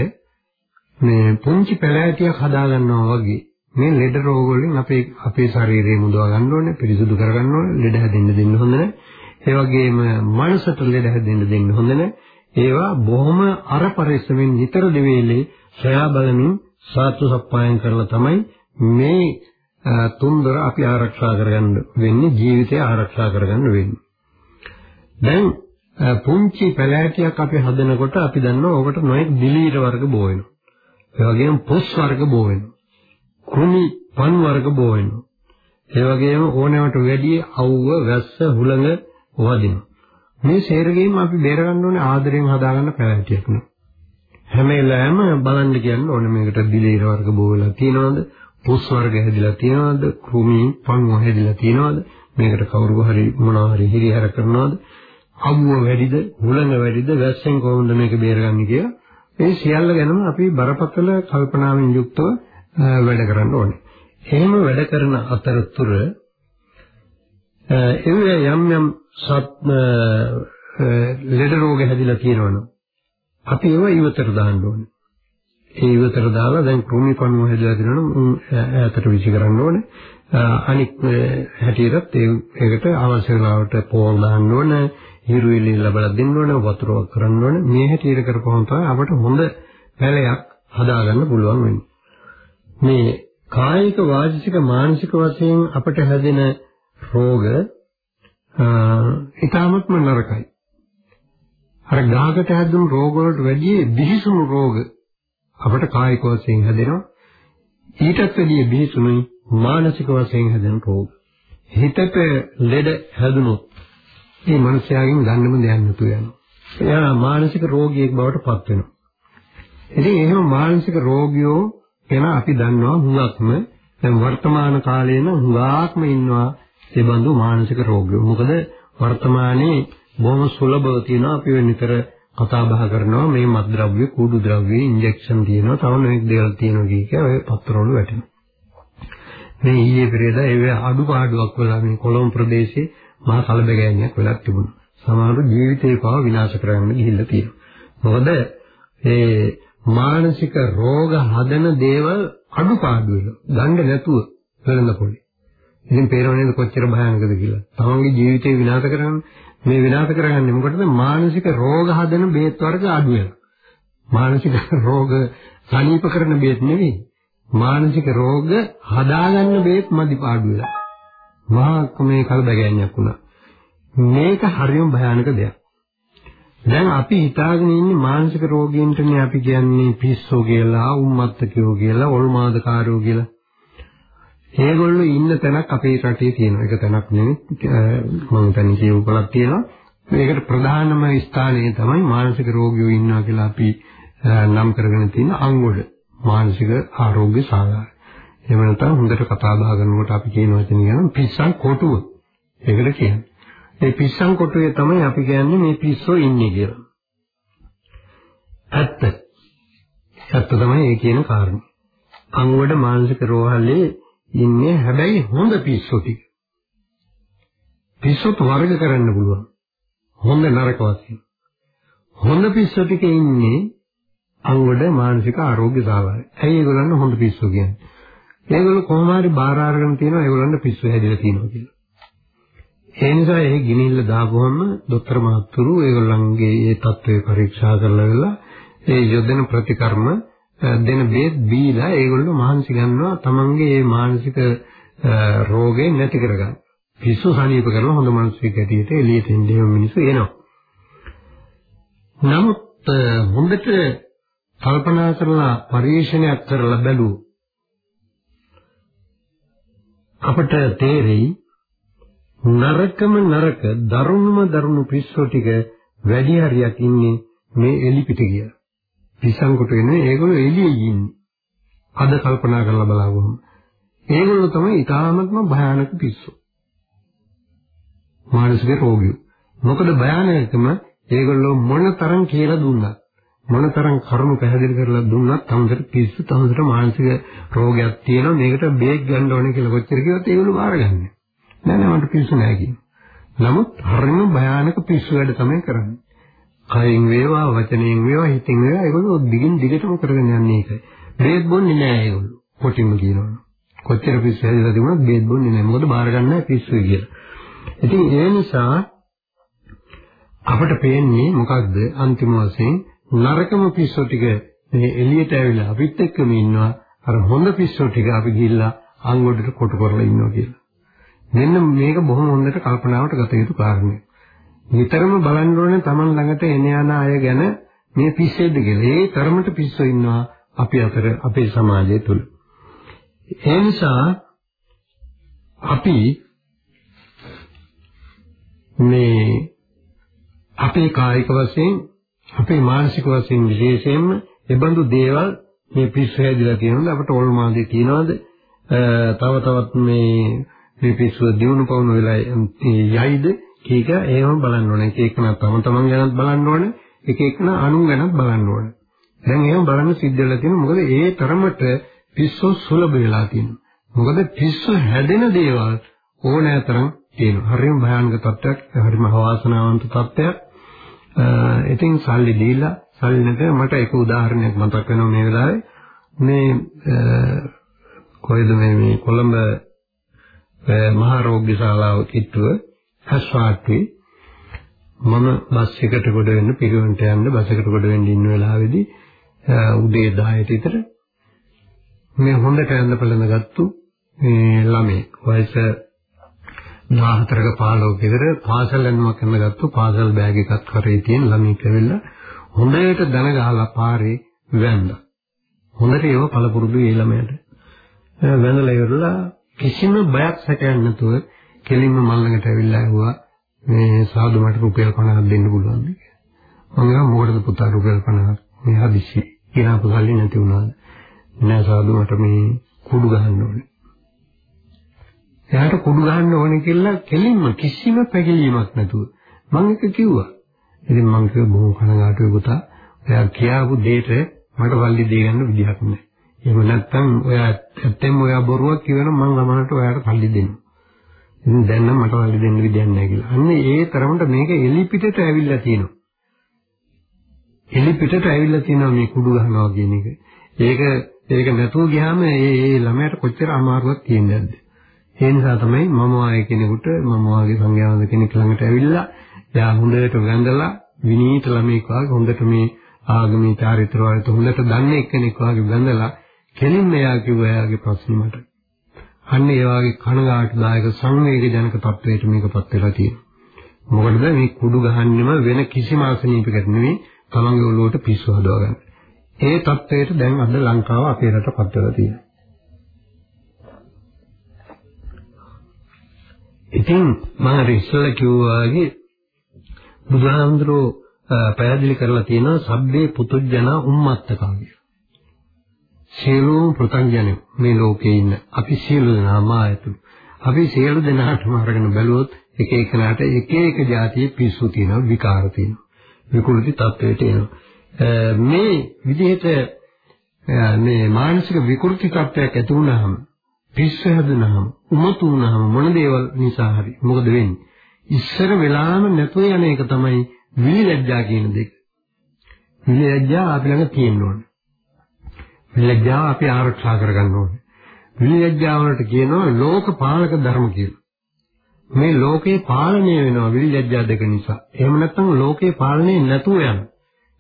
Speaker 2: මේ පුංචි පැලෑටියක් හදා ගන්නවා වගේ මේ ලෙඩ රෝග වලින් අපේ අපේ ශරීරය මුදවා ගන්න ඕනේ පිරිසුදු කර ගන්න ඕනේ ලෙඩ හැදෙන්න දෙන්න හොඳ නැහැ. ඒ වගේම මනසට ලෙඩ හැදෙන්න දෙන්න හොඳ නැහැ. ඒවා බොහොම අර පරිස්සමෙන් නිතර දෙවේලේ සොයා බලමින් සාත්තු සප්පායම් කරලා තමයි මේ තුන්දර අපි ආරක්ෂා කරගන්න වෙන්නේ ජීවිතය ආරක්ෂා කරගන්න වෙන්නේ. දැන් පුංචි පැලෑටියක් අපි හදනකොට අපි දන්නවා ඔකට නොයෙක් දිලීර වර්ග බෝ වෙනවා. ඒ වගේම පොස් වර්ග බෝ වෙනවා. කුණි පන් වර්ග බෝ වෙනවා. ඒ වගේම ඕනෑමට වැඩි අවුව, වැස්ස, හුළඟ වදිනවා. මේ සේරගෙම අපි බේර ගන්න ඕනේ ආදරෙන් හදාගන්න පැවැටියක් නේ. හැම වෙලාවෙම බලන්න කියන්න ඕනේ මේකට දිලීර වර්ග බෝ වෙලා තියෙනවද? පොස් වර්ග හැදිලා තියෙනවද? කුමි පන් හැදිලා තියෙනවද? මේකට කවුරු හරි මොනවා හරි හිරිහැර කරනවද? අවුව වැඩිද? හුළඟ වැඩිද? වැස්සෙන් කොහොමද මේක බේරගන්නේ කියලා ඒ සියල්ල ගැනම අපි බරපතල කල්පනාවෙන් යුක්තව වැඩ කරන්න ඕනේ. එහෙම වැඩ කරන අතරතුර එව්වේ යම් යම් සත් ලෙඩ රෝග හැදිලා තියෙනවනම් අපි ඒවා ඉවතට දාන්න ඕනේ. ඒ ඉවතට දාලා දැන් කෘමි කණුව හැදිලා තියෙනවනම් ඈතට විසි කරන්න ඕනේ. අනික් හැටියටත් ඒකට අවශ්‍ය වෙලාවට පෝල් දාන්න ඕනේ. හිරුවිලි ලැබලා දෙන්න ඕනේ. වතුරක් කරන්න ඕනේ. මේ හැටියට කරපුවම තමයි අපට හොඳ පැලයක් හදාගන්න පුළුවන් වෙන්නේ. මේ කායික වාචික මානසික වශයෙන් අපට හැදෙන රෝග ඊටාත්ම නරකයි. අර ගාකට හැදුණු රෝග වලට වැඩිය බිහිසුණු රෝග අපට කායික වශයෙන් හැදෙනවා. ඊටත් වැඩිය බිහිසුණුයි මානසික වශයෙන් හැදෙන රෝග. හිතට ලෙඩ හැදුනොත් මේ මනුස්සයාගෙන් ගන්නම දෙයක් නැතු වෙනවා. එයා මානසික රෝගියෙක් බවට පත් වෙනවා. ඉතින් එහෙම මානසික රෝගියෝ ගැන අපි දන්නවා හුඟක්ම දැන් වර්තමාන කාලේන හුඟක්ම ඉන්නවා ඒ බඳු මානසික රෝගියෝ. මොකද වර්තමානයේ බොහොම සුලභව තියෙනවා අපි වෙනිතර කතා බහ කරනවා මේ මත්ද්‍රව්‍ය, කුඩු ද්‍රව්‍ය, ඉන්ජෙක්ෂන් තියෙනවා, තව මේක දේවල් තියෙනවා කිය ඔය පත්තරවල වැටෙනවා. මේ ඊයේ පෙරේදා ඒ අඩුපාඩුවක් වෙලා මේ කොළඹ ප්‍රදේශයේ මහා කලබගෑනියක් වෙලා තිබුණා. සමහර ජීවිතේ පව විනාශ කරන්න ගිහිල්ලා තියෙනවා. මොකද ඒ මානසික රෝග හදන දේවල් අඩුපාඩු වෙලා ගන්න නැතුව වෙලඳ පොලේ. ඉතින් පේනව නේද කොච්චර භයානකද කියලා. තමන්ගේ ජීවිතේ විනාශ කරන්නේ මේ විනාශ කරගන්නේ මොකටද? මානසික රෝග හදන බේත් වර්ග අඩු වෙනවා. මානසික රෝග සනීප කරන බේත් නෙවෙයි. මානසික රෝග හදාගන්න බේත් මදි පාඩු වෙලා. මහා මේ කල්බගෑනියක් වුණා. මේක හරියම භයානක දෙයක්. දැන් අපි හිතාගෙන ඉන්නේ මානසික රෝගීන්ටනේ අපි කියන්නේ පිස්සෝ කියලා, උම්මත්තකයෝ කියලා, ඔල්මාදකාරයෝ කියලා. ඒගොල්ලෝ ඉන්න තැනක් අපේ රටේ තියෙනවා. ඒක තැනක් නෙවෙයි මම තනින් කියවුකලක් තියෙනවා. මේකට ප්‍රධානම ස්ථානය තමයි මානසික රෝගියෝ ඉන්නවා කියලා අපි නම් කරගෙන තියෙන අංගොඩ මානසික ආරෝග්‍ය ශාලාව. එහෙම නැත්නම් හොඳට කතා බහ කරනකොට අපි කියන වචන කියන පිස්සන් කොටුව. ඒකට කියන්නේ. ඒ පිස්සන් කොටුවේ තමයි අපි කියන්නේ මේ පිස්සෝ ඉන්නේ කියලා. ඇත්ත. ඇත්ත තමයි ඒ කියන කාරණේ. අංගොඩ මානසික රෝහලේ ඉන්නේ හැබැයි හොඳ පිස්සෝ ටික. පිස්සොත් වර්ග කරන්න පුළුවන්. හොඳ නරක වශයෙන්. හොඳ පිස්සෝ ටික ඉන්නේ අංගොඩ මානසික ආරෝග්‍ය සාවාරය. ඇයි ඒගොල්ලන් හොඳ පිස්සෝ කියන්නේ? ඒගොල්ලෝ කොහොම හරි බාර අරගෙන තියෙනවා ඒගොල්ලන්ට පිස්සු හැදිලා තියෙනවා කියලා. ඒ නිසා ඒ ගිනිල්ල දාපුවම දොස්තර මහත්තුරු ඒගොල්ලන්ගේ ඒ තත්ත්වය පරීක්ෂා කරලා ඒ යොදන ප්‍රතිකර්ම දෙන බේත් බීලා ඒගොල්ලෝ මහන්සි ගන්නවා තමන්ගේ මේ මානසික රෝගේ නැති කරගන්න. පිස්සු සනීප කරලා හොඳ මිනිස්සෙක් ඇටියට එළියට එන්නේ මිනිස්සු එනවා. නමුත් හොඳට කල්පනා කරලා පරිශ්‍රණයක් කරලා බැලුවොත් අපට තේරෙයි නරකම නරක දරුණුම දරුණු පිස්සෝ ටික වැඩි හරියක් ඉන්නේ මේ එලි පිට කියලා. පිස්සන් කොට වෙන්නේ ඒගොල්ලෝ එළියේ ඉන්නේ. අද කල්පනා කරලා බලවුවම ඒගොල්ලෝ තමයි ඊටාත්ම භයානක පිස්සෝ. මානසික රෝගියෝ. මොකද භයානකම ඒගොල්ලෝ මොන තරම් කියලා දුන්නත් මොන තරම් කරුණු පැහැදිලි කරලා දුන්නත් තමකට පිස්සු තමකට මානසික රෝගයක් තියෙනවා මේකට බේක් ගන්න ඕනේ කියලා කොච්චර කිව්වත් ඒගොල්ලෝ බාරගන්නේ. නෑ නෑ මට පිස්සු නෑ කියන්නේ. නමුත් හරිම භයානක පිස්සු වැඩ තමයි කරන්නේ. කයින් වේවා වචනයෙන් වේවා හිතින් වේවා ඒගොල්ලෝ දිගින් දිගටම කරගෙන යන්නේ ඒකයි. බේත් බොන්නේ නෑ ඒගොල්ලෝ. කොටින්ම කියනවනේ. කොච්චර පිස්සු හැදලා තිබුණත් බේත් බොන්නේ නෑ. මොකද බාර ගන්න නෑ පිස්සුයි කියලා. ඉතින් ඒ නිසා අපට පේන්නේ මොකක්ද අන්තිම වශයෙන් නරකම පිස්සු ටික මේ එළියට ඇවිල්ලා අපිත් එක්කම ඉන්නවා. අර හොඳ පිස්සු ටික අපි ගිහිල්ලා අංගොඩට කොටු කරලා ඉන්නවා කියලා. මෙන්න මේක බොහොම හොඳට කල්පනාවට ගත යුතු කාරණයක්. නිතරම බලන්න ඕනේ Taman ළඟට එන යන අය ගැන මේ පිස්සෙද්ද කියලා. ඒ තරමට පිස්සෝ ඉන්නවා අපි අතර අපේ සමාජය තුල. ඒ නිසා අපි මේ අපේ කායික වශයෙන් අපේ මානසික වශයෙන් විශේෂයෙන්ම එබඳු දේවල් මේ පිස්සු හැදිලා තියෙනවද අපට ඔල්මාදී තියෙනවද තව තවත් මේ මේ පිස්සුව දිනු පවුණු වෙලා යයිද කීක ඒවම බලන්න ඕනේ. එක එකන තම තමන් ගැනත් බලන්න ඕනේ. එක එකන අනුන් ගැනත් බලන්න ඕනේ. දැන් එහෙම බලන්න සිද්ධ වෙලා තියෙනවා. මොකද ඒ තරමට පිස්සු සුලභ වෙලා තියෙනවා. මොකද පිස්සු හැදෙන දේවල් ඕනෑ තරම් තියෙනවා. හරිම භයානක තත්ත්වයක්, හරිම අවාසනාවන්ත තත්ත්වයක්. ඉතින් සල්ලි දීලා සල්ලි නැත මට එක උදාහරණයක් මතක් වෙනවා මේ වෙලාවේ. මේ කොයිද මේ මේ කොළඹ මහා රෝග්‍ය ශාලාව කිට්ටුව හස්වාට්ටුවේ මම බස් එකකට කොට වෙන්න පිරිවෙන්ට යන්න බස් එකට කොට වෙන්න ඉන්න වෙලාවේදී උදේ 10ට විතර මේ හොඳට යන්න පළඳ ගත්තු මේ ළමයි වයස 14ක 15ක විතර පාසල් යනවා කරන ගත්තු පාසල් බෑග් එකක් කරේ තියෙන ළමයි කැවිලා හොඳට දන ගහලා පාරේ වැන්දා. හොඳට ඒව පළපුරුදු ඒ ළමයට. වැඳලා ඉවරලා කිසිම බයක් සැකයක් නැතුව කෙලින්ම මල්ලඟට ඇවිල්ලා ඇහුවා මේ සාදු මට රුපියල් 50ක් දෙන්න පුළුවන්ද කියලා. මම ගා මොකටද පුතා රුපියල් 50ක් මේ හදිස්සි කියලා පුසල්ලි නැති වුණාද? නෑ සාදු මට මේ කුඩු ගහන්න ඕනේ. එයාට කුඩු ගහන්න ඕනේ කියලා කෙලින්ම කිසිම පැකිලීමක් නැතුව මම එක කිව්වා. ඉතින් මම කිව්ව බොහොම කනගාටුයි පුතා. ඔයා කියාපු දෙයට මට වල්ලි දෙය ගන්න විදිහක් නැහැ. එහෙම නැත්නම් ඔයා ඇත්තෙන්ම ඔයා බොරුවක් කියවනම් මම ළමකට ඔයාට පල්ලි දෙනවා. ඉතින් දැන් නම් මට වල්ලි දෙන්න විදියක් නැහැ කියලා. අන්න ඒ තරමට මේක එලි පිටට ඇවිල්ලා තියෙනවා. එලි පිටට ඇවිල්ලා තියෙනවා මේ කුඩු ගහනවා කියන එක. ඒක ඒක නැතුව ගියාම ඒ ඒ ළමයාට කොච්චර අමාරුවක් තියෙන්නේ නැද්ද? ඒ නිසා තමයි මම වාගේ කෙනෙකුට මම වාගේ සංඥාවද කෙනෙක් ළඟට ඇවිල්ලා එයා හොඳට වැඳලා විනීත ළමෙක් වාගේ හොඳට මේ ආගමී චාරිත්‍ර වලට හොඳට දන්නේ එක්කෙනෙක් වාගේ වැඳලා කෙලින්ම එයා කිව්වා එයාගේ ප්‍රශ්න මට. අන්න ඒ වාගේ කනගාටුදායක සංවේගජනක තත්වයකට මේකපත් වෙලා තියෙනවා. මොකටද මේ කුඩු ගහන්නෙම වෙන කිසිම ආසනීපයකට නෙවෙයි තමන්ගේ ඔළුවට පිස්සු හදවගන්න. ඒ තත්වයට දැන් අද ලංකාව අපේ රටපත් වෙලා තියෙනවා. ඉතින් මම අර ඉස්සෙල්ලා කිව්වාගේ බුදුහාමුදුරෝ පැහැදිලි කරලා තියෙනවා සබ්බේ පුතුජන උම්මත්තකා කියලා. සියලුම පෘථග්ජන මේ ලෝකේ ඉන්න අපි සියලු දෙනාම ආයතුළු. අපි සියලු දෙනාටම අරගෙන බැලුවොත් එක එකනට එක එක જાතියේ පිස්සු තියෙනවා විකාර තියෙනවා. විකෘති තත්වයට එනවා. මේ විදිහට මේ මානසික විකෘති තත්වයක් ඇති වුණාම පිස්ස හැදුනහම උමතු වුණාම මොන දේවල් නිසා හරි මොකද වෙන්නේ? ඉස්සර වෙලාම නැතුව යන එක තමයි විලිලැජ්ජා කියන දෙක. විලිලැජ්ජා අපි ළඟ තියෙන්න ඕනේ. විලිලැජ්ජාව අපි ආරක්ෂා කරගන්න ඕනේ. විලිලැජ්ජාව වලට කියනවා ලෝකපාලක ධර්ම කියලා. මේ ලෝකේ පාලනය වෙනවා විලිලැජ්ජා දෙක නිසා. එහෙම නැත්නම් ලෝකේ පාලනය නැතුව යන.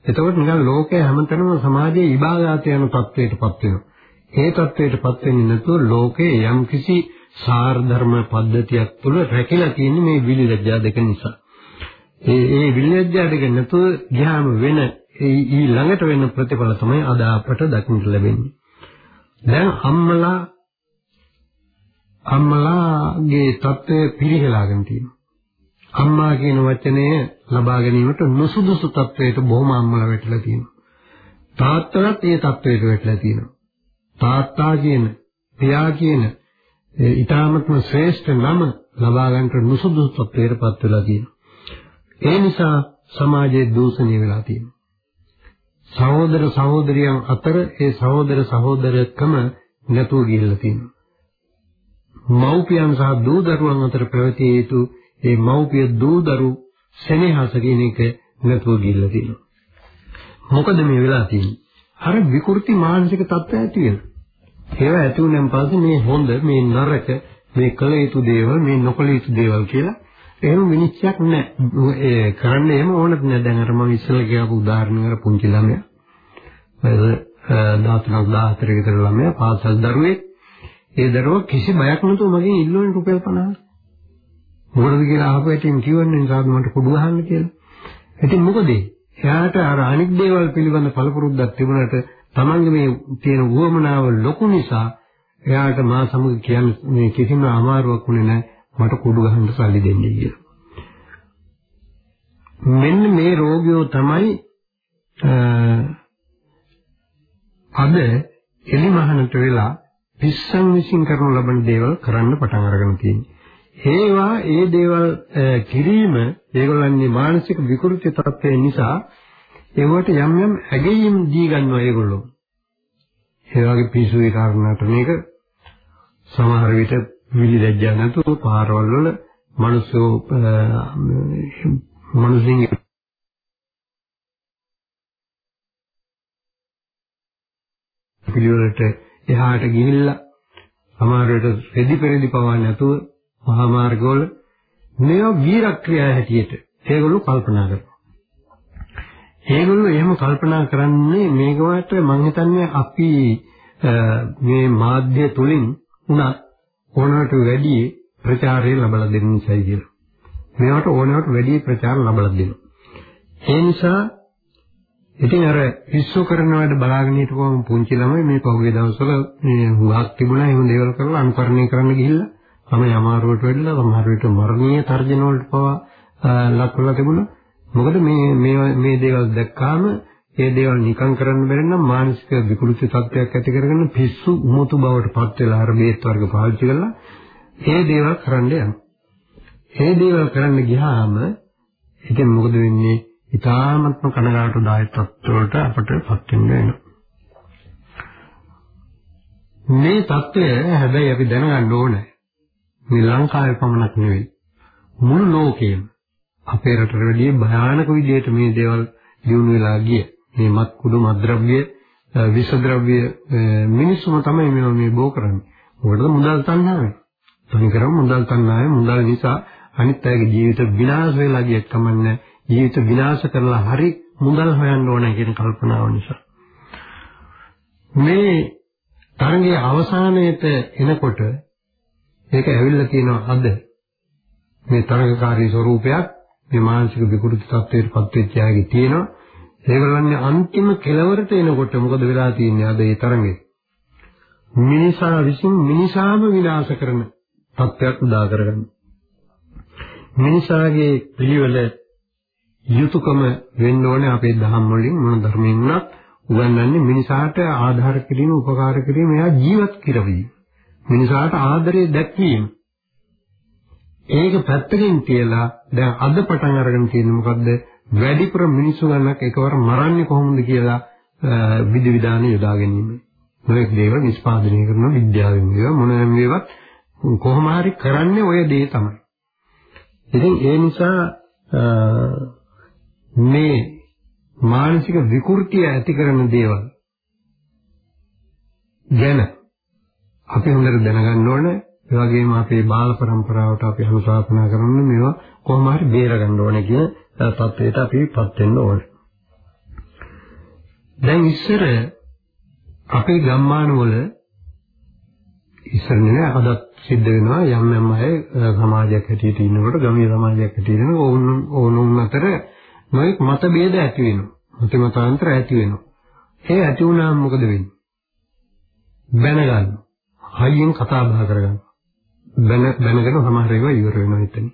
Speaker 2: එතකොට නිකන් ලෝකයේ හැමතැනම සමාජයේ ඉබාගාත යන තත්වයකටපත් වෙනවා. ඒ තත්වයටපත් වෙන්නේ නැතුව ලෝකයේ යම්කිසි සාර ධර්ම පද්ධතියක් තුළ රැකිලා තියෙන්නේ මේ විලිලැජ්ජා දෙක නිසා. ඒ ඒ විලිලැජ්ජා දෙක නැතුව ගියාම වෙන ඊ ළඟට වෙන ප්‍රතිඵල තමයි අද අපට දකින්න ලැබෙන්නේ. දැන් අම්මලා අම්මලාගේ தත්ත්වය පිරිහෙලාගෙන තියෙනවා. අම්මා කියන වචනය ලබා ගැනීමට නුසුදුසු තත්වයකට බොහොම අම්මලා වැටලා තියෙනවා. තාත්තලාත් ඒ තත්වයට වැටලා තියෙනවා. තාත්තා කියන, පියා කියන ඊටාත්ම ශ්‍රේෂ්ඨ නම ලබා ගන්නට නුසුදුසු තත්වයකටපත් වෙලා තියෙනවා. ඒ නිසා සමාජයේ දූෂණය වෙලා තියෙනවා. සහෝදර සහෝදරියන් අතර ඒ සහෝදර සහෝදරකම නැතුව ගිහිල්ලා තියෙනවා. මව්පියන් සහ දූ දරුවන් අතර පැවතිය යුතු ඒ මව්පිය දූ දරු සෙනෙහස කියන එක නැතුව ගිහිල්ලා තියෙනවා. මොකද මේ වෙලා තියෙන්නේ? අර විකෘති මානසික තත්ත්වය ඇති වෙනවා. ඒවා ඇති වුණාන් පස්සේ මේ හොඳ මේ නරක මේ කළ යුතු දේවල් මේ නොකළ යුතු දේවල් කියලා එහෙම විනිශ්චයක් නැහැ. ඒ කරන්න එහෙම ඕනත් නැහැ. දැන් අර මම ඉස්සෙල්ලා කියපු උදාහරණ කර පුංචි ළමයා. වයස 13 14 විතර ළමයා පාසල් දරුවෙක්. ඒ දරුවා කිසි බයක් නැතුව මගෙන් ඉල්ලුවනේ රුපියල් 50. මොකටද කියලා අහපු ඇටින් කිව්වන්නේ සාදු මට කුඩු ගහන්න කියලා. ඉතින් මොකද එයාට අර අනික් දේවල් පිළිබඳ පළපුරුද්දක් තිබුණාට තමන්ගේ මේ තියෙන උවමනාව ලොකු නිසා එයාට මා සමග කියන්නේ මේ කිසිම අමාරුවක් වුණේ නැහැ මට කුඩු ගහන්න සල්ලි දෙන්නේ කියලා. මෙන්න මේ රෝගියෝ තමයි අද එලිමහනට වෙලා පිස්සන් විසින් කරනු ලබන දේවල් කරන්න පටන් අරගෙන තියෙන්නේ. ඒවා ඒ දේවල් කිරීම ඒගොල්ලන්ගේ මානසික විකෘති තත්ත්වය නිසා ඒවට යම් යම් ඇගයීම් දී ගන්නවා ඒගොල්ලෝ. ඒ වගේ පිසුවේ කාරණාට මේක සමහර විට විලිදැජ්ජා නැතුව පාරවල් වල මිනිස්සු මිනිසින් පිළිවෙලට එහාට ගිහිල්ලා සමහර විට රෙදි පෙරෙදි පවා නැතුව මහා මාර්ගවල මේවා වීරක්‍රියා හැටියට ඒගොල්ලෝ කල්පනා කරනවා. ඒගොල්ලෝ එහෙම කල්පනා කරන්නේ මේකට මම හිතන්නේ අපි මේ මාධ්‍ය තුලින් උනා ඕනකට වැඩි ප්‍රචාරය ලබා දෙන්න නිසායි කියලා. මේවට ඕනකට වැඩි ප්‍රචාර ලබා දෙනවා. ඒ නිසා ඉතින් අර පිස්සු කරන වැඩ බලාගෙන හිටපුවම පුංචි ළමයි මේ පහුගිය දවස්වල මේ හුඟක් තිබුණා එහෙම දේවල් කරලා අනුකරණය කරන්න ගිහිල්ලා තමයි අමාරුවට වෙලා සමහර විට මරණීය තර්ජන වලට පවා ලක් වෙලා තිබුණා. මොකද මේ මේ මේ දේවල් දැක්කාම ඒ දේවල් නිකන් කරන්න බැරි නම් මානසික විකෘති තත්ත්වයක් ඇති කරගෙන පිස්සු මුතු බවට පත් වෙලා අර බේත් වර්ග පාවිච්චි කරලා ඒ දේවල් කරන්න යනවා. ඒ දේවල් කරන්න ගියාම ඉතින් මොකද වෙන්නේ? ඊටාත්ම කනගාටුදායක තත්ත්වයට අපට පත් වෙන්න වෙනවා. මේ தত্ত্বය හැබැයි අපි දැනගන්න ඕනේ. මේ ලංකාවේ පමණක් නෙවෙයි. මුළු ලෝකෙම අපේ රටට වැඩිය භයානක විදිහට මේ දේවල් දියුණු වෙලා ගිය. මේ මත් කුඩු මද්ද්‍රව්‍ය විෂ ද්‍රව්‍ය මිනිස්සුම තමයි මේවා මේ බෝ කරන්නේ. මොකටද මුදල් තණ්හාවෙන්. තනිකරම මුදල් තණ්හාවෙන් මුදල් නිසා අනිත් අයගේ ජීවිත විනාශ වෙලා ගියක් කමන්නේ ජීවිත විනාශ කරලා හරි මුදල් හොයන්න ඕන කියන කල්පනාව නිසා මේ තරඟයේ අවසානයේට එනකොට ඒක ඇවිල්ලා තියෙනවා අද මේ තරඟකාරී ස්වરૂපයක් මේ මානසික විකෘති තත්ත්වයට පත් වෙච්ච අයගේ තියෙනවා ඒගොල්ලන්නේ අන්තිම කෙලවරට එනකොට මොකද වෙලා තියෙන්නේ අද ඒ තරඟේ මිනිසා විසින් මිනිසාම විනාශ කරන තත්ත්වයක් උදා කරගන්න මිනිසාගේ පිළිවෙල යුතුයකම වෙන්න ඕනේ අපේ දහම් වලින් මොන ධර්මයෙන් වුණත් උගන්වන්නේ මිනිසාට ආධාර කිරීම, උපකාර කිරීම, එයා ජීවත් කරවීම. මිනිසාට ආදරය දැක්වීම. ඒක පැත්තකින් තියලා දැන් අද පටන් අරගෙන තියෙන්නේ මොකද්ද? වැඩිපුර මිනිස්සු ගන්නක් එකවර මරන්නේ කොහොමද කියලා විධි විධාන යොදා ගැනීම. මොනෙක් දේවල් නිෂ්පාදනය කරන විද්‍යාවෙන් වේවා මොනෑම වේවත් කොහොම හරි කරන්නේ ඔය දේ තමයි. ඉතින් ඒ නිසා මේ මානසික විකෘතිය ඇති කරන දේවල් ගැන අපි හොඳට දැනගන්න ඕනේ. ඒ වගේම අපේ බාල પરම්පරාවට අපි අනුශාසනා කරන්න මේවා කොහොම හරි බේර ගන්න ඕනේ කියන තත්ත්වයට අපිපත් වෙන්න ඕනේ. දැන් ඉස්සර අපේ ගම්මාන වල ඉස්සර නේ අදත් සිද්ධ වෙනවා යම් යම් අය සමාජයක් හැටියට ඉන්නකොට ගමේ සමාජයක් හැටියට ඉන්නකොට ඕන ඕනුන් අතර නොයෙක් මතභේද ඇති වෙනවා. මත මතාන්තර ඇති වෙනවා. ඒ ඇති වුණාම මොකද වෙන්නේ? බැනගන්න. හයියෙන් කතා බහ කරගන්න. බැන බැනගෙන සමහර ඒවා ඉවර වෙනවා හිතෙන.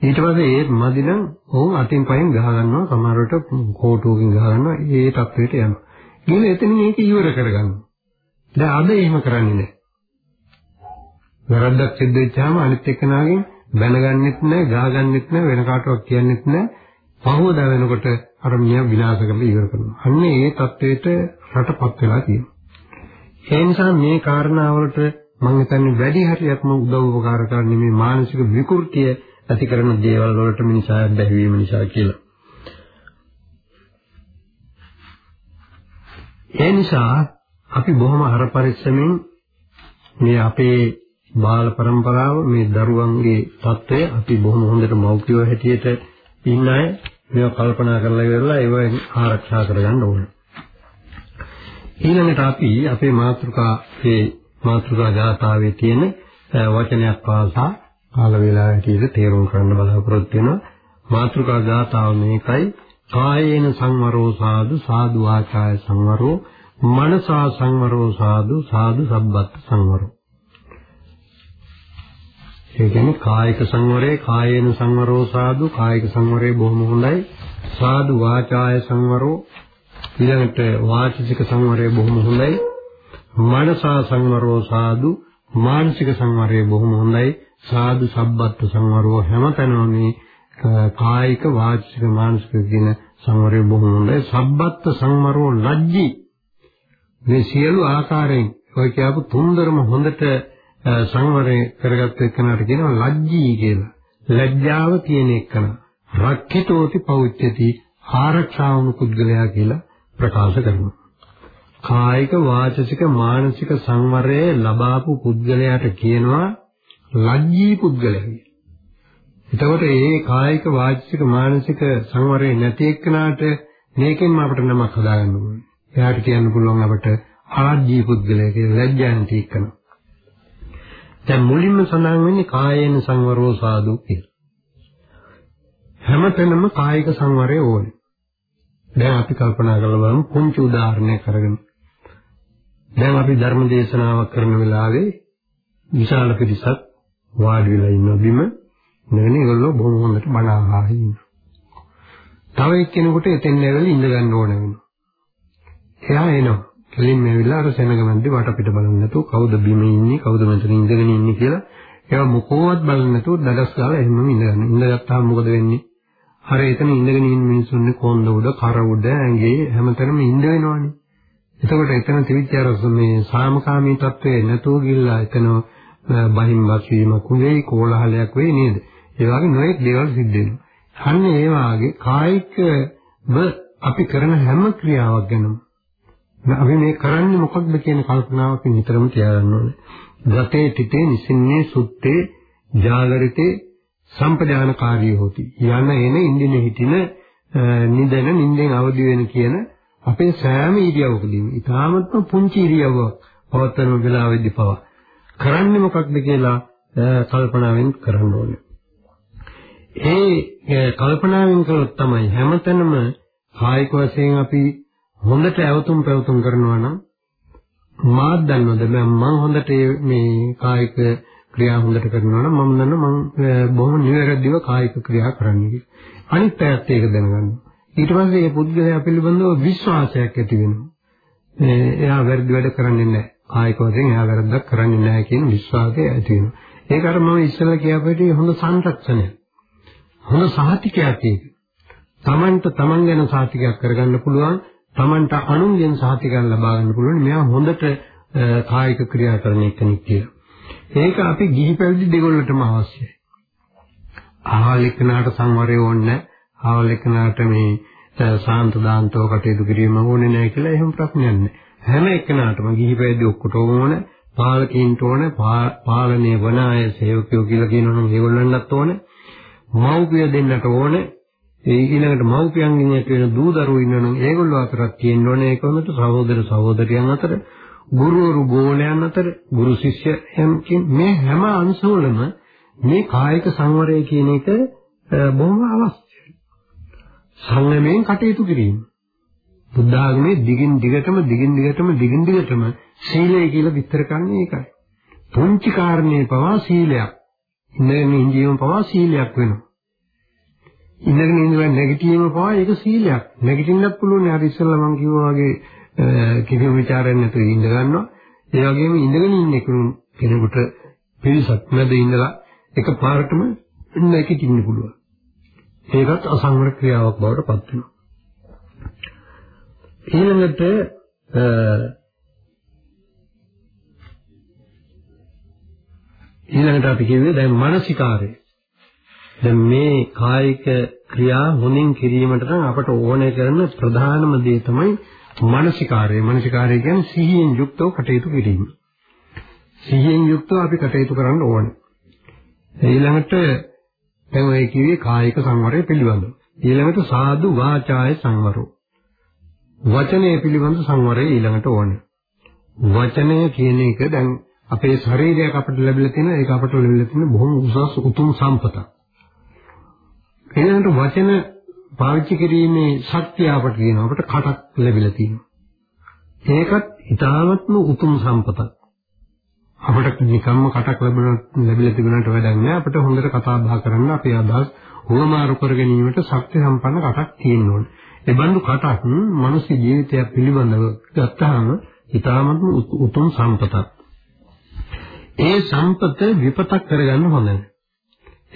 Speaker 2: ඊට පස්සේ ඒ මදි නම් ඔවුන් අතින් පයින් ගහ ගන්නවා සමහර විට කෝටුවකින් ගහ ගන්නවා ඒ තත්වයට යනවා. ගිහින් එතනින් ඒක ඉවර කරගන්නවා. දැන් අද එහෙම කරන්නේ නැහැ. වැරද්දක් සිද්ධ වෙච්චාම අනිත් එක්කනාගෙන් බැනගන්නෙත් නැහැ, ගහගන්නෙත් නැහැ, වෙන කාටවත් කියන්නෙත් නැහැ. පහවදා වෙනකොට අර මියා විනාශ කරලා ඉවර කරනවා. අන්න ඒ தത്വෙට රටපත් වෙලා තියෙනවා. ඒ නිසා මේ කාරණාවලට මම හිතන්නේ වැඩි හරියක්ම උදව් උපකාර කරන්නේ මේ මානසික විකෘතිය ඇති කරන දේවල් වලට මිනිසා බැහැවීම නිසා කියලා. ඒ නිසා අපි බොහොම හර පරිස්සමෙන් මේ අපේ බාල પરම්පරාව මේ දරුවන්ගේ தත්ත්වය අපි බොහොම හොඳට මෞඛ්‍යව හැටියට ඉන්න අය මේවා කල්පනා කරලා ඉවරලා ඒවෙන් ආරක්ෂා කරගන්න ඕන. ඊළඟට අපි අපේ මාතෘකාවේ මාතෘකා ගාථාවේ තියෙන වචනයක් පාසා කාල වේලාවකදී තේරුම් ගන්න බලාපොරොත්තු වෙනවා. මාතෘකා ගාථාව මේකයි. කායේන සංවරෝ සාදු සාදු ආචාය සංවරෝ මනසා සංවරෝ සාදු සාදු සබ්බත් සංවරෝ. ඒ කියන්නේ කායික සංවරේ කායේන සංවරෝ සාදු කායික සංවරේ බොහොම හොඳයි. සාදු වාචාය සංවරෝ ඊළඟට වාචික සංවරේ බොහොම හොඳයි. මනසා සංවරෝ සාදු මානසික සංවරේ බොහොම හොඳයි සාදු සබ්බත් සංවරෝ හැමතැනම මේ කායික වාචික මානසික කියන සංවරය බොහොම හොඳයි සබ්බත් සංවරෝ ලජ්ජී මේ සියලු ආකාරයෙන් ඔය කියපු තුන්දරම හොඳට සංවරය කරගත්ත එකනට කියනවා ලැජ්ජී කියලා. ලැජ්ජාව තියෙන එකන. රක්ඛිතෝති පෞච්චති ආරක්ෂාවුණු පුද්ගලයා කියලා ප්‍රකාශ කරනවා. කායික වාචසික මානසික සංවරය ලබාපු පුද්ගලයාට කියනවා ලජ්ජී පුද්ගලයා කියලා. එතකොට මේ කායික වාචික මානසික සංවරය නැති එක්කනාට මේකෙන්ම අපිට නමක් හදාගන්න ඕනේ. එයාට කියන්න පුළුවන් අපිට ආජ්ජී පුද්ගලයා කියලා ලැජ්ජාන්ති එක්කන. දැන් මුලින්ම සඳහන් වෙන්නේ කායේන සංවරෝ සාදු කියලා. හැමතැනම කායික සංවරය ඕනේ. දැන් අපි කල්පනා කරලා බලමු පුංචි උදාහරණයක් අරගෙන. දැන් අපි ධර්ම දේශනාවක් කරන වෙලාවේ විශාල පිරිසක් වාඩි වෙලා ඉන්න බිම නෙවෙයි ඒගොල්ලෝ බොහොම හොඳට බණ අහලා ඉන්නවා. තව එක්කෙනෙකුට එතෙන් ඇවිල්ලා ඉඳ ගන්න ඕන වෙනවා. එයා එනවා. කෙලින්ම ඇවිල්ලා අර සෙනග මැද්දේ වටපිට බලන්නේ නැතුව කවුද බිම ඉන්නේ කවුද මෙතන ඉඳගෙන ඉන්නේ කියලා ඒවා මොකෝවත් බලන්නේ නැතුව දඩස් ගාලා එහෙමම ඉඳ ගන්න. ඉඳගත්තාම මොකද වෙන්නේ? අර එතන ඉඳගෙන ඉන්න මිනිස්සුන්නේ කොන්ද උඩ, කර උඩ, ඇඟේ හැමතැනම ඉඳ වෙනවනේ. එතකොට එතන තිබිච්ච අර මේ සාමකාමී තත්වයේ නැතුව ගිල්ලා එතන බහිම්බස් වීමක් වෙයි, කෝලහලයක් වෙයි නේද? ඒ වගේ නොයෙක් දේවල් සිද්ධ වෙනවා. අන්න ඒ වාගේ කායිකව අපි කරන හැම ක්‍රියාවක් ගැනම අපි මේ කරන්නේ මොකක්ද කියන කල්පනාවක් නිතරම තියාගන්න ඕනේ. ගතේ තිතේ නිසින්නේ සුත්තේ ජාගරිතේ සම්පදානකාරී හොති. යන එන ඉන්දින හිටින නිදන නිින්දෙන් අවදි වෙන කියන අපේ සෑම ඉරියව්වකදීම ඊටාමත්ම පුංචි ඉරියව්වක් පවත්වන වෙලාවෙදී පවා කරන්නේ මොකක්ද කියලා කල්පනාවෙන් කරන්න ඕනේ. ඒ කල්පනාවෙන් කළොත් තමයි හැමතැනම කායික වශයෙන් අපි හොඳට ඇවතුම් පැවතුම් කරනවා නම් මාත් දන්නවද මම හොඳට මේ කායික ක්‍රියා හොඳට කරනවා නම් මම දන්නවා මම බොහොම නිවැරදිව කායික ක්‍රියා කරන්නේ කියලා. අනිත් පැත්තත් ඒක දැනගන්න. ඊට පස්සේ මේ පුද්ගලයා පිළිබඳව විශ්වාසයක් ඇති වෙනවා. එයා වැරදි වැඩ කරන්නේ නැහැ. කායික වශයෙන් එයා වැරද්දක් කරන්නේ නැහැ කියන විශ්වාසය ඇති වෙනවා. ඒක අර මම ඉස්සෙල්ලා කියපේටි හොඳ සංරක්ෂණයක්. හොඳ සහතිකයක් ඒක. Tamanට Taman ගැන සහතිකයක් කරගන්න පුළුවන්. Tamanට අනුන්ගෙන් සහතිකයක් ලබා ගන්න පුළුවන්. මෙයා හොඳට කායික ක්‍රියා කරන කෙනෙක් කියලා. ඒක අපි ගිහි පැවිදි දෙගොල්ලටම අවශ්‍යයි. ආහල් එක්කනට සංවරය ඕනේ ආහල් එක්කනට මේ සාන්ත දාන්තව කටයුතු කිරීම ඕනේ නැහැ කියලා එහෙම ප්‍රශ්නයක් නැහැ. හැම එක්කනටම ගිහි පැවිදි ඔක්කොටම ඕනේ පාලකීන්ට ඕනේ පාලනය වන අය සේවකයෝ කියලා කියනවනම් ඒගොල්ලන්ටත් ඕනේ මව්පිය දෙන්නට ඕනේ ඒ ඊළඟට මව්පියන්ගෙන් ඇති වෙන දූ දරුවෝ ඉන්නවනම් ඒගොල්ලෝ අතරත් තියෙන්න ඕනේ ඒකමත සහෝදර සහෝදරියන් අතර ගුරුවරු ගෝලයන් අතර ගුරු ශිෂ්‍යයන් මේ හැම අංශවලම මේ කායික සංවරය කියන එක බොහොම අවශ්‍යයි. සංයමයෙන් කටයුතු කිරීම. බුද්ධ ආගමේ දිගින් දිගටම දිගින් දිගටම දිගින් දිගටම සීලය කියලා විස්තර කරන්නේ ඒකයි. පුංචි කාරණේ පවා සීලයක්. ඉඳගෙන ඉඳීම පවා සීලයක් වෙනවා. ඉඳගෙන ඉඳලා නැගිටීම පවා ඒක සීලයක්. නැගිටින්නත් පුළුවන්. අර ඉස්සෙල්ලා මම කිව්වා වගේ කිසිම ਵਿਚාරයක් නැතුව ඉඳ ගන්නවා. ඒ වගේම ඉඳගෙන ඉන්න කෙනෙකුට පිරිසක් මැද ඉඳලා එකපාරටම නැගිටින්න පුළුවන්. ඒකත් අසංවර ක්‍රියාවක් බවට පත් වෙනවා. ඊළඟට ඊළඟට අපි කිව්වේ දැන් මානසිකාරය. දැන් මේ කායික ක්‍රියා හොඳින් කිරීමට නම් අපට ඕනේ කරන ප්‍රධානම දේ තමයි මානසිකාරය. මානසිකාරය කියන්නේ සිහියෙන් යුක්තව කටයුතු කිරීම. සිහියෙන් යුක්තව අපි කටයුතු කරන්න ඕනේ. ඊළඟට දැන් ඔය කිව්වේ කායික සංවරය පිළිබඳව. ඊළඟට සාදු වාචාය සංවරෝ. වචනය පිළිබඳ සංවරය ඊළඟට ඕනේ. වචනය කියන එක දැන් අපේ ශරීරයක් අපිට ලැබිලා තියෙන ඒක අපිට ලැබිලා තියෙන බොහොම උසස් උතුම් සම්පතක්. ඊළඟට වචන පාවිච්චි කිරීමේ ශක්තිය අපට තියෙනවා. අපට කටක් ලැබිලා තියෙනවා. ඒකත් ඊටාත්ම උතුම් සම්පතක්. අපට නිකම්ම කටක් ලැබුණ ලැබිලා තිබුණාට වැඩක් නෑ. අපිට හොඳට කතා බහ කරන්න අපේ අදහස් උවමාරු කර ගැනීමට ශක්ති සම්පන්න කටක් තියෙන්න ඕනේ. ඒ බඳු කටක් මනුස්ස ජීවිතය පිළිබඳව ගත්තාම ඊටාත්ම උතුම් සම්පතක්. ඒ සම්පත විපතක් කරගන්න හොඳ නැහැ.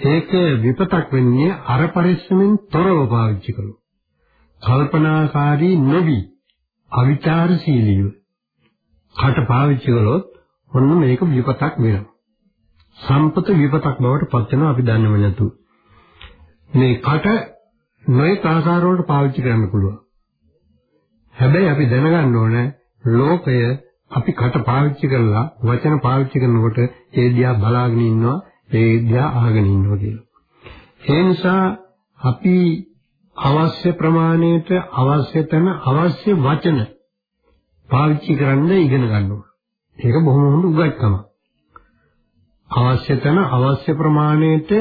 Speaker 2: ඒක විපතක් වෙන්නේ අර පරිස්සමෙන් තොරව පාවිච්චි කළොත්. කල්පනාකාරී නොවි අවිචාරශීලීව කට පාවිච්චි කළොත් ඔන්න මේක විපතක් වෙනවා. සම්පත විපතක් බවට පත් වෙනවා අපි දන්නව නැතු. මේ කට නොයෙක් ආකාර වලට පාවිච්චි කරන්න පුළුවන්. හැබැයි අපි දැනගන්න ඕනේ ලෝකය අපි කට පාවිච්චි කරලා වචන පාවිච්චි කරනකොට ඒ දිහා බලාගෙන ඉන්නවා ඒ දිහා අහගෙන ඉන්නවා කියලා. ඒ නිසා අපි අවශ්‍ය ප්‍රමාණයට අවශ්‍ය තැන අවශ්‍ය වචන පාවිච්චි කරන්න ඉගෙන ගන්නවා. ඒක බොහොම හොඳ උගත්කමක්. අවශ්‍ය තැන අවශ්‍ය ප්‍රමාණයට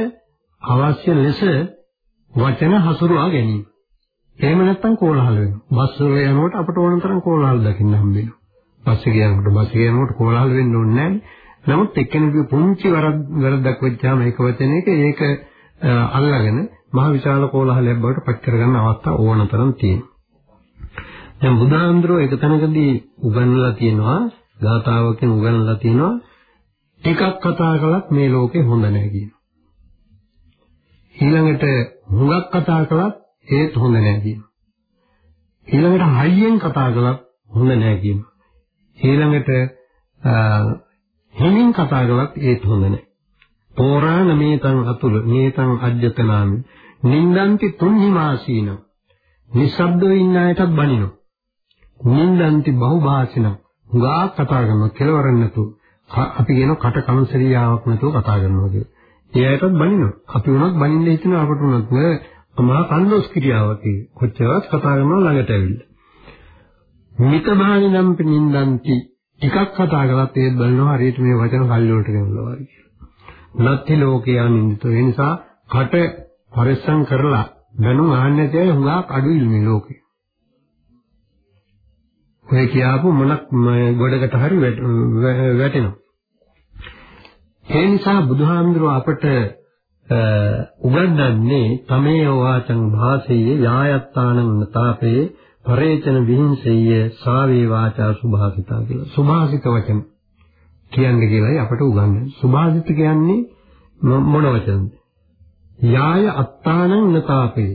Speaker 2: අවශ්‍ය ලෙස වචන හසුරුවා ගැනීම. එහෙම නැත්නම් කෝලහල වෙනවා. බස් වල යනකොට අපට ඕන තරම් කෝලහල දකින්න හම්බ වෙනවා. බස් එක යනකොට බස් එක යනකොට කෝලහල වෙන්න ඕනේ නැහැ. නමුත් එක්කෙනෙකුගේ පුංචි වැරද්දක් වෙච්චාම ඒක වචනයක ඒක අල්ලගෙන මහ විශාල කෝලහලයක් බවට පත් කරගන්න අවස්ථා ඕන තරම් තියෙනවා. දැන් බුදුහාමුදුරුවෝ එක තැනකදී උගන්වලා තියෙනවා ගාථාවකින් උගන්වලා තියෙනවා ටිකක් කතා කළත් මේ ලෝකේ හොඳ නැහැ කියනවා. ඊළඟට හුඟක් කතා කළත් ඒත් හොඳ නැහැ කියනවා. ඊළඟට හයියෙන් කතා කළත් හොඳ නැහැ කියනවා. ඊළඟට හිමින් කතා කළත් ඒත් හොඳ නැහැ. පෝරාණ මේතං අතුල මේතං අජ්ජතනාමි නින්දන්ති තුන්හිමාසීන නිස්සබ්දව ඉන්න අයටත් බනිනවා. නින්දන්ති බහුභාෂින හුඟා කතා කරනවා කෙලවරක් නැතුව අපි කියන කට කම්සරියාවක් නැතුව කතා කරනවා කියලා. ඒ අයටත් බනිනවා. අපි උනත් බනින්න හිතන අපට උනත් මහා කන්දෝස් කිරියාවක් කොච්චරවත් කතා කරනවා ළඟට ඇවිල්ලා. මිතභානි නම් පිනින්දන්ති ටිකක් කතා කරලා ඒත් බලනවා හරියට මේ වචන කල්ලි වලට ගෙනල්ලා වගේ කියලා. නත්ති ලෝකයා නින්දිතෝ. ඒ නිසා කට පරිස්සම් කරලා දැනුම් ආන්නේ නැති හුඟක් අඩුයි මේ ලෝකේ. ඔය කියාපු මොනක් ගොඩකට හරි වැටෙනවා. ඒ නිසා බුදුහාමුදුරුව අපට උගන්වන්නේ තමේ වාචං භාසෙය යායත්තානං නතාපේ පරේචන විහිංසෙය සාවේ වාචා සුභාසිතා කියලා. සුභාසිත වචන කියන්නේ කියලායි අපට උගන්වන්නේ. සුභාසිත කියන්නේ මොන වචනද? යාය අත්තානං නතාපේ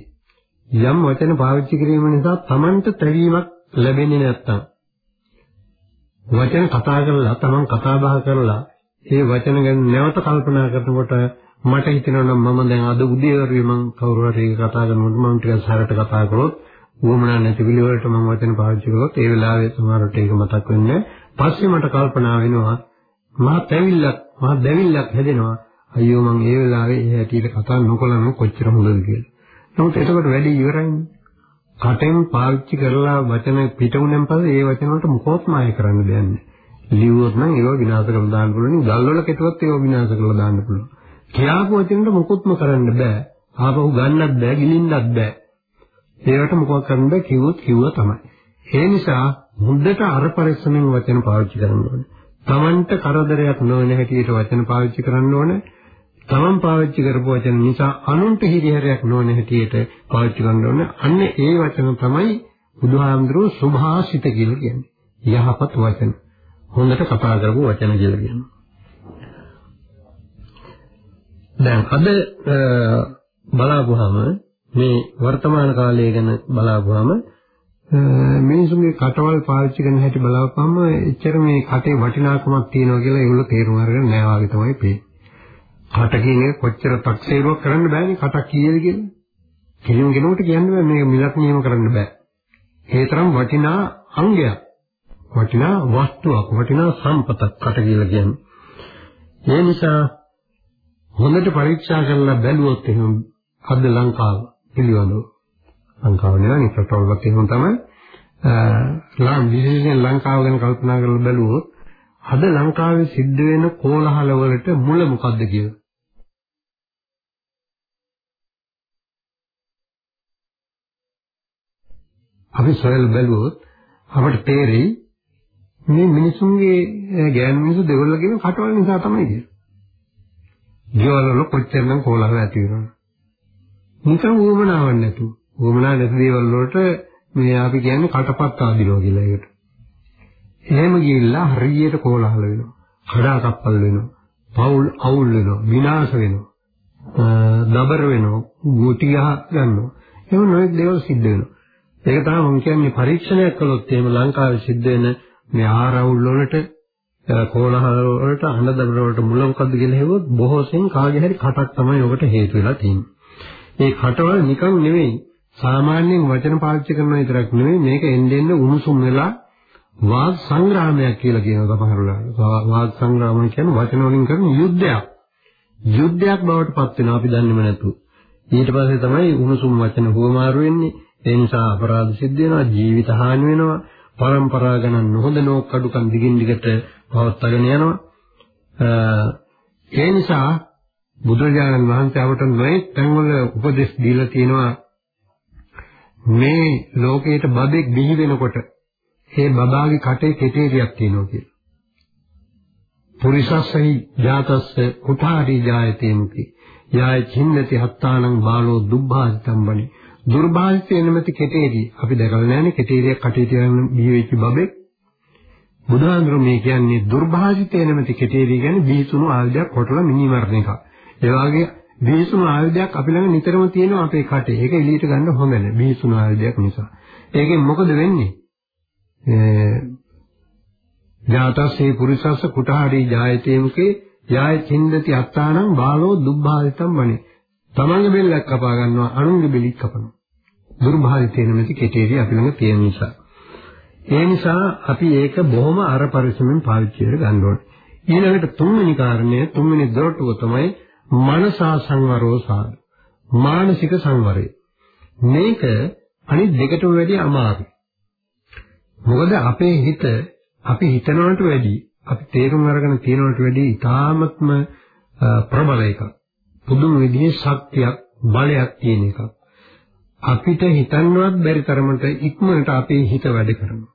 Speaker 2: යම් වචන පාවිච්චි කිරීම නිසා Tamanට තැවීමක් ලැබෙන්නේ නැත්තම් වචන කතා කරලා Taman කතා බහ කරලා ඒ වචන ගැන නැවත කල්පනා කරනකොට මට හිතෙනවා නම් මම දැන් අද උදේවරුේ මම කවුරු හරි කතා කරනකොට මම ටිකක් සරට කතා කරොත් වුමනා නැති පිළිවෙලට මම වචන පාවිච්චි කරොත් ඒ වෙලාවේ සමහරට ඒක මතක් වෙන්නේ පස්සේ මට කල්පනා වෙනවා මහා පැවිල්ලක් මහා දැවිල්ලක් හැදෙනවා අයියෝ මම ඒ වෙලාවේ ඒ හැටියට කතා නොකළම කොච්චර හොඳද කියලා. නමුත් එතකොට වැඩි ඉවරයිනේ. කටෙන් පාවිච්චි කරලා වචන පිටුුනෙන් පස්සේ ඒ වචන වලට මොකොත් මාය කරන්න දෙයක් නැහැ. ලියුවොත් නම් ඒව විනාශ කරලා දාන්න පුළුවන්. ගල් වල කෙටුවත් ඒව විනාශ කරලා දාන්න පුළුවන්. කියාපු වචනෙට මොකොත්ම කරන්න බෑ. ආපහු ගන්නත් බෑ, ගිලින්නත් බෑ. ඒවට මොකක් කරන්න බෑ කිව්වොත් කිව්වා තමයි. ඒ නිසා හොඳට අර පරිස්සමෙන් වචන පාවිච්චි කරන්න ඕනේ. Tamanට කරදරයක් නොවන හැටියට වචන පාවිච්චි කරන්න ඕනේ. තමන් පාවිච්චි කරපු වචන නිසා අනුන්ට හිරිහැරයක් නොවන හැටියට පාවිච්චි කරන්න ඕනේ. අන්න ඒ වචන තමයි බුදුහාමුදුරුවෝ සුභාසිත කියලා කියන්නේ. යහපත් වචන. හොඳට කතා කරපු වචන කියලා කියනවා. දැන් අද බලාපුවාම මේ වර්තමාන කාලය ගැන බලාපුවාම මිනිසුන්ගේ කටවල් පාවිච්චි කරන හැටි බලාපුවාම එච්චර මේ කටේ වටිනාකමක් තියෙනවා කියලා ඒගොල්ලෝ තේරුම් අරගෙන නැහැ වගේ තමයි පේන්නේ. කට කියන්නේ කොච්චර තක්සේරුවක් කරන්න බෑනේ කටක් කීයද කියලා. කෙලින් කෙනෙකුට කියන්න බෑ මේක මිලක් නියම කරන්න බෑ. ඒ තරම් වටිනා අංගයක්. වටිනා වස්තුවක්, වටිනා සම්පතක් කට කියලා කියන්නේ. ඒ නිසා හොඳට පරීක්ෂා කරලා බැලුවොත් එහෙනම් අද ලංකාව පිළිවඳව ලංකාව නෙවෙයි රටවලත් එහෙම තමයි ලාම් විශේෂයෙන් ලංකාව ගැන කල්පනා කරලා බැලුවොත් අද ලංකාවේ සිද්ධ වෙන කෝලහල වලට මුල මොකද්ද කියලා අපි සොයලා බැලුවොත් අපට තේරෙයි මේ මිනිසුන්ගේ ගෑනු මිනිස්සු දෙවොල්ලගේ කටවල් නිසා තමයි කියන්නේ. ජීවල වල කොච්චරනම් කෝලහල ඇති වෙනවද? නිකන් වුමනාවක් නැතුව. වුමනා නැති දේවල් වලට මේ අපි කියන්නේ කටපත් ආදිනවා කියලා ඒකට. එහෙම ගිහිල්ලා හරියට කෝලහල වෙනවා. කඩාකප්පල් වෙනවා. පවුල් අවුල් වෙනවා. විනාශ වෙනවා. දබර වෙනවා. ගෝටි ගහ ගන්නවා. එහෙම නොයෙක් දේවල් සිද්ධ වෙනවා. ඒක තමයි මම කියන්නේ පරීක්ෂණයක් කළොත් එහෙම ලංකාවේ සිද්ධ වෙන මේ ආරවුල් වලට කෝලහල වලට අඬදබර වලට මුල මොකද්ද කියලා හෙවොත් බොහෝ සෙයින් කාගේ හරි කටක් තමයි ඔකට හේතු වෙලා තියෙන්නේ. මේ කටවල නිකන් නෙවෙයි සාමාන්‍යයෙන් වචන පාවිච්චි කරන විතරක් නෙවෙයි මේක එන්න එන්න උණුසුම් වෙලා වාග් සංග්‍රාමයක් කියලා කියනවා සමහරවල්. වාග් සංග්‍රාමය කියන්නේ වචන වලින් කරන යුද්ධයක්. යුද්ධයක් බවට පත් වෙනවා අපි දන්නේම නැතුව. ඊට පස්සේ තමයි උණුසුම් වචන හුවමාරු වෙන්නේ. ඒ නිසා අපරාධ සිද්ධ වෙනවා, ජීවිත හානි වෙනවා, પરම්පරා ගණන් නොහොඳ නෝකඩුකම් දිගින් දිගට පවත්වාගෙන යනවා. ඒ නිසා බුදුරජාණන් වහන්සේ අපට නොයෙක් තැන්වල උපදෙස් දීලා තියෙනවා මේ ලෝකයට බබෙක් බිහි වෙනකොට ඒ බබාගේ කටේ කෙටේරියක් තියෙනවා කියලා. පුරිසස්සයි ජාතස්ස කුඨාරි ජායතේ මුති. යාය චින්නති හත්තානං බාලෝ දුබ්බාසිතම්බනි. දුර්භාසිතේ නැමැති කෙටේරිය. අපි දැකලා නැහැනේ කෙටේරියක් කටේ තියන බිහි වෙච්ච බබෙක්. බුදුහාමුදුරු මේ කියන්නේ දුර්භාසිතේ නැමැති කෙටේරිය කියන්නේ බිහිසුණු ආයුධයක් කොටලා මිනිමරණ එකක්. ඒ වගේ බිහිසුණු ආයුධයක් අපි ළඟ නිතරම තියෙනවා අපේ කටේ. ඒක එළියට ගන්න හොඳ නැහැ. බිහිසුණු ආයුධයක් නිසා. ඒකෙන් මොකද වෙන්නේ? ජාතස්සේ පුරිසස්ස කුටහරි ජායතේ මුකේ යාය චින්දති අත්තානං බාලෝ දුබ්භාවිතම් වනේ. තමන්ගේ බෙල්ලක් කපා ගන්නවා අනුන්ගේ බෙලික් කපනවා. දුර්භාවිතේ නැමැති කෙටේරිය අපි ළඟ තියෙන නිසා. ඒ නිසා අපි ඒක බොහොම අර පරිස්සමෙන් පාවිච්චි කර ගන්න ඕනේ. ඊළඟට තුන්වෙනි කාරණය තුන්වෙනි දොරටුව තමයි මනසා සංවරෝ සාධ. මානසික සංවරය. මේක අනිත් දෙකටම වැඩිය අමාරුයි. මොකද අපේ හිත අපි හිතනවට වැඩි අපි තේරුම් අරගෙන තියෙනවට වැඩි ඉතාමත්ම ප්‍රබල එකක්. පුදුම විදිහේ ශක්තියක් බලයක් තියෙන එකක්. අපිට හිතන්නවත් බැරි තරමට ඉක්මනට අපේ හිත වැඩ කරනවා.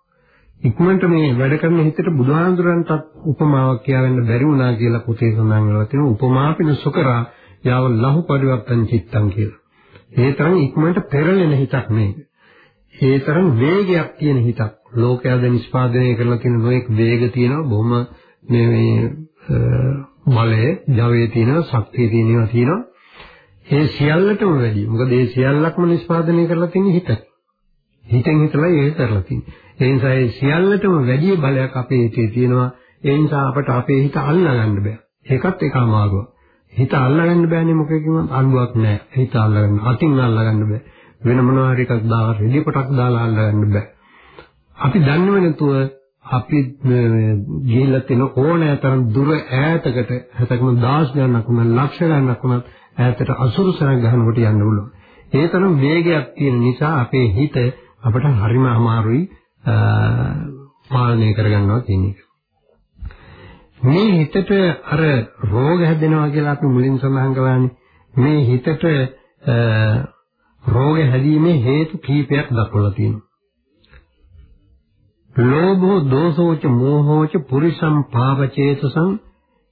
Speaker 2: ඉක්මනට මේ වැඩ කරන හිතට බුදුහාඳුරන්ටත් උපමාවක් කියවෙන්න බැරි වුණා කියලා පොතේ සඳහන් වෙලා තියෙනවා. උපමාපින සුකරා යව ලහු පරිවර්තන චිත්තං කියලා. ඒ තරම් ඉක්මනට පෙරලෙන හිතක් මේක. ඒ තරම් වේගයක් තියෙන හිතක්. ලෝකයා දැන් නිෂ්පාදනය කරලා තියෙන නොඑක් වේග තියෙනවා. බොහොම මේ මේ බලය, ජවයේ තියෙනවා, ශක්තිය තියෙනවා තියෙනවා. ඒ සියල්ලටම වැඩි. මොකද ඒ සියල්ලක්ම නිෂ්පාදනය කරලා තියෙන හිත. හිතෙන් හිතලා ඒක කරලා තියෙන්නේ. ඒ නිසා ඒ සියල්ලටම වැඩි බලයක් අපේ හිතේ තියෙනවා. ඒ නිසා අපට අපේ හිත අල්ලගන්න බෑ. ඒකත් එක අමාරුවක්. හිත අල්ලගන්න බෑනේ මොකකින්වත් අල්ලුවක් නෑ. හිත අල්ලගන්න. අතින් අල්ලගන්න බෑ. වෙන මොනවා හරි එකක් දාලා රෙදි පොටක් දාලා අල්ලගන්න බෑ. අපි දන්නව නැතුව අපි ගිහිල්ලා තියෙන ඕනෑ තරම් දුර ඈතකට හැතකම දහස් ගණනක් වුණා ලක්ෂ ගණනක් වුණත් ඈතට අසුරු සරන් ගහනකොට යන්න පුළුවන්. ඒ තරම් වේගයක් තියෙන නිසා අපේ හිත අපට හරිම අමාරුයි පාලනය කරගන්නවා කියන එක. මේ හිතට අර රෝග හැදෙනවා කියලා අපි මුලින් සඳහන් කළානේ. මේ හිතට රෝග හැදීමේ හේතු කීපයක් දක්වලා තියෙනවා. ලෝභෝ දෝසෝච මෝහෝච පුරිසම් පාවචේතසං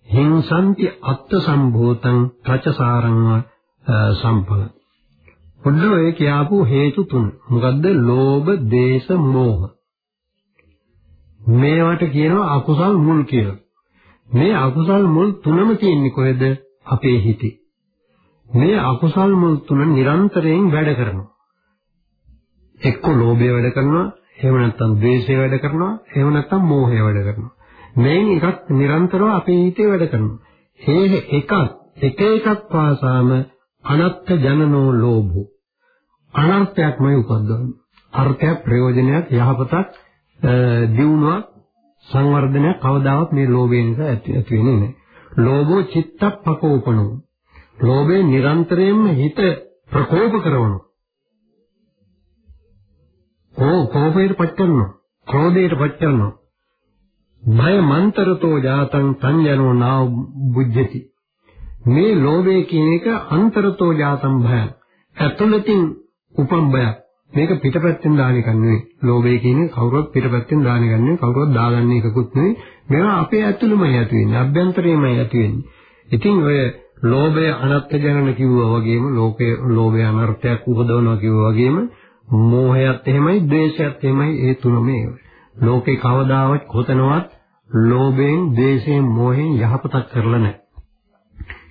Speaker 2: හිංසන්ති අත්ත සම්භූතං ප්‍රචසාරං සම්පල. පොඩ්ඩ ඔය කියාපු හේතු තුන. මොකද්ද? ලෝභ, දේශ, මෝහ. මේවට කියනවා අකුසල් මුල් කියලා. මේ අකුසල් මුල් තුනම තියෙන්නේ කොහෙද? අපේ හිතේ. මේ අකුසල් මුල් තුන නිරන්තරයෙන් වැඩ කරනවා. එක්ක ලෝභය වැඩ කරනවා, එහෙම නැත්නම් ද්වේෂය වැඩ කරනවා, එහෙම නැත්නම් මෝහය වැඩ කරනවා. මේන් එකක් නිරන්තරව අපේ හිතේ වැඩ කරනවා. මේ එකක් එක එකක් පාසාම අනත්ත් ජනනෝ ලෝභෝ. අනර්ථයක්මයි උපද්දවන්නේ. අර්ථයක් ප්‍රයෝජනයක් යහපතක් දියුණුවක් සංවර්ධනයක් කවදාවත් මේ ලෝභය නිසා ඇති වෙන්නේ නැහැ. ලෝභෝ චිත්තප්පකෝපනෝ. ලෝභය නිරන්තරයෙන්ම හිත ප්‍රකෝප කරනවා. ඕ කෝපයට පත් කරනවා. ක්‍රෝධයට පත් කරනවා. භය මන්තරතෝ ජාතං සංජනෝ නා බුද්ධති. මේ ලෝභය කියන එක අන්තරතෝ ජාතං භයං. ඇතුළතින් උපම් බයක්. මේක පිටපැත්තෙන් දාන එකක් නෙවෙයි. ලෝභය කියන්නේ කවුරුත් පිටපැත්තෙන් දාන එකක් නෙවෙයි. කවුරුත් දාගන්න එකකුත් නෙවෙයි. මේවා අපේ ඇතුළෙමයි ඇති වෙන්නේ. අභ්‍යන්තරයේමයි ඇති වෙන්නේ. ඉතින් ඔය ලෝභය අනත්ත් ජනන කිව්වා වගේම ලෝකයේ ලෝභය අනර්ථයක් උපදවනවා කිව්වා වගේම මෝහයත් එහෙමයි, ද්වේෂයත් එහෙමයි ඒ තුනම ඒවා. ලෝකේ කවදාවත් කොතනවත් ලෝභයෙන්, ද්වේෂයෙන්, මෝහයෙන් යහපතක් කරලා නැහැ.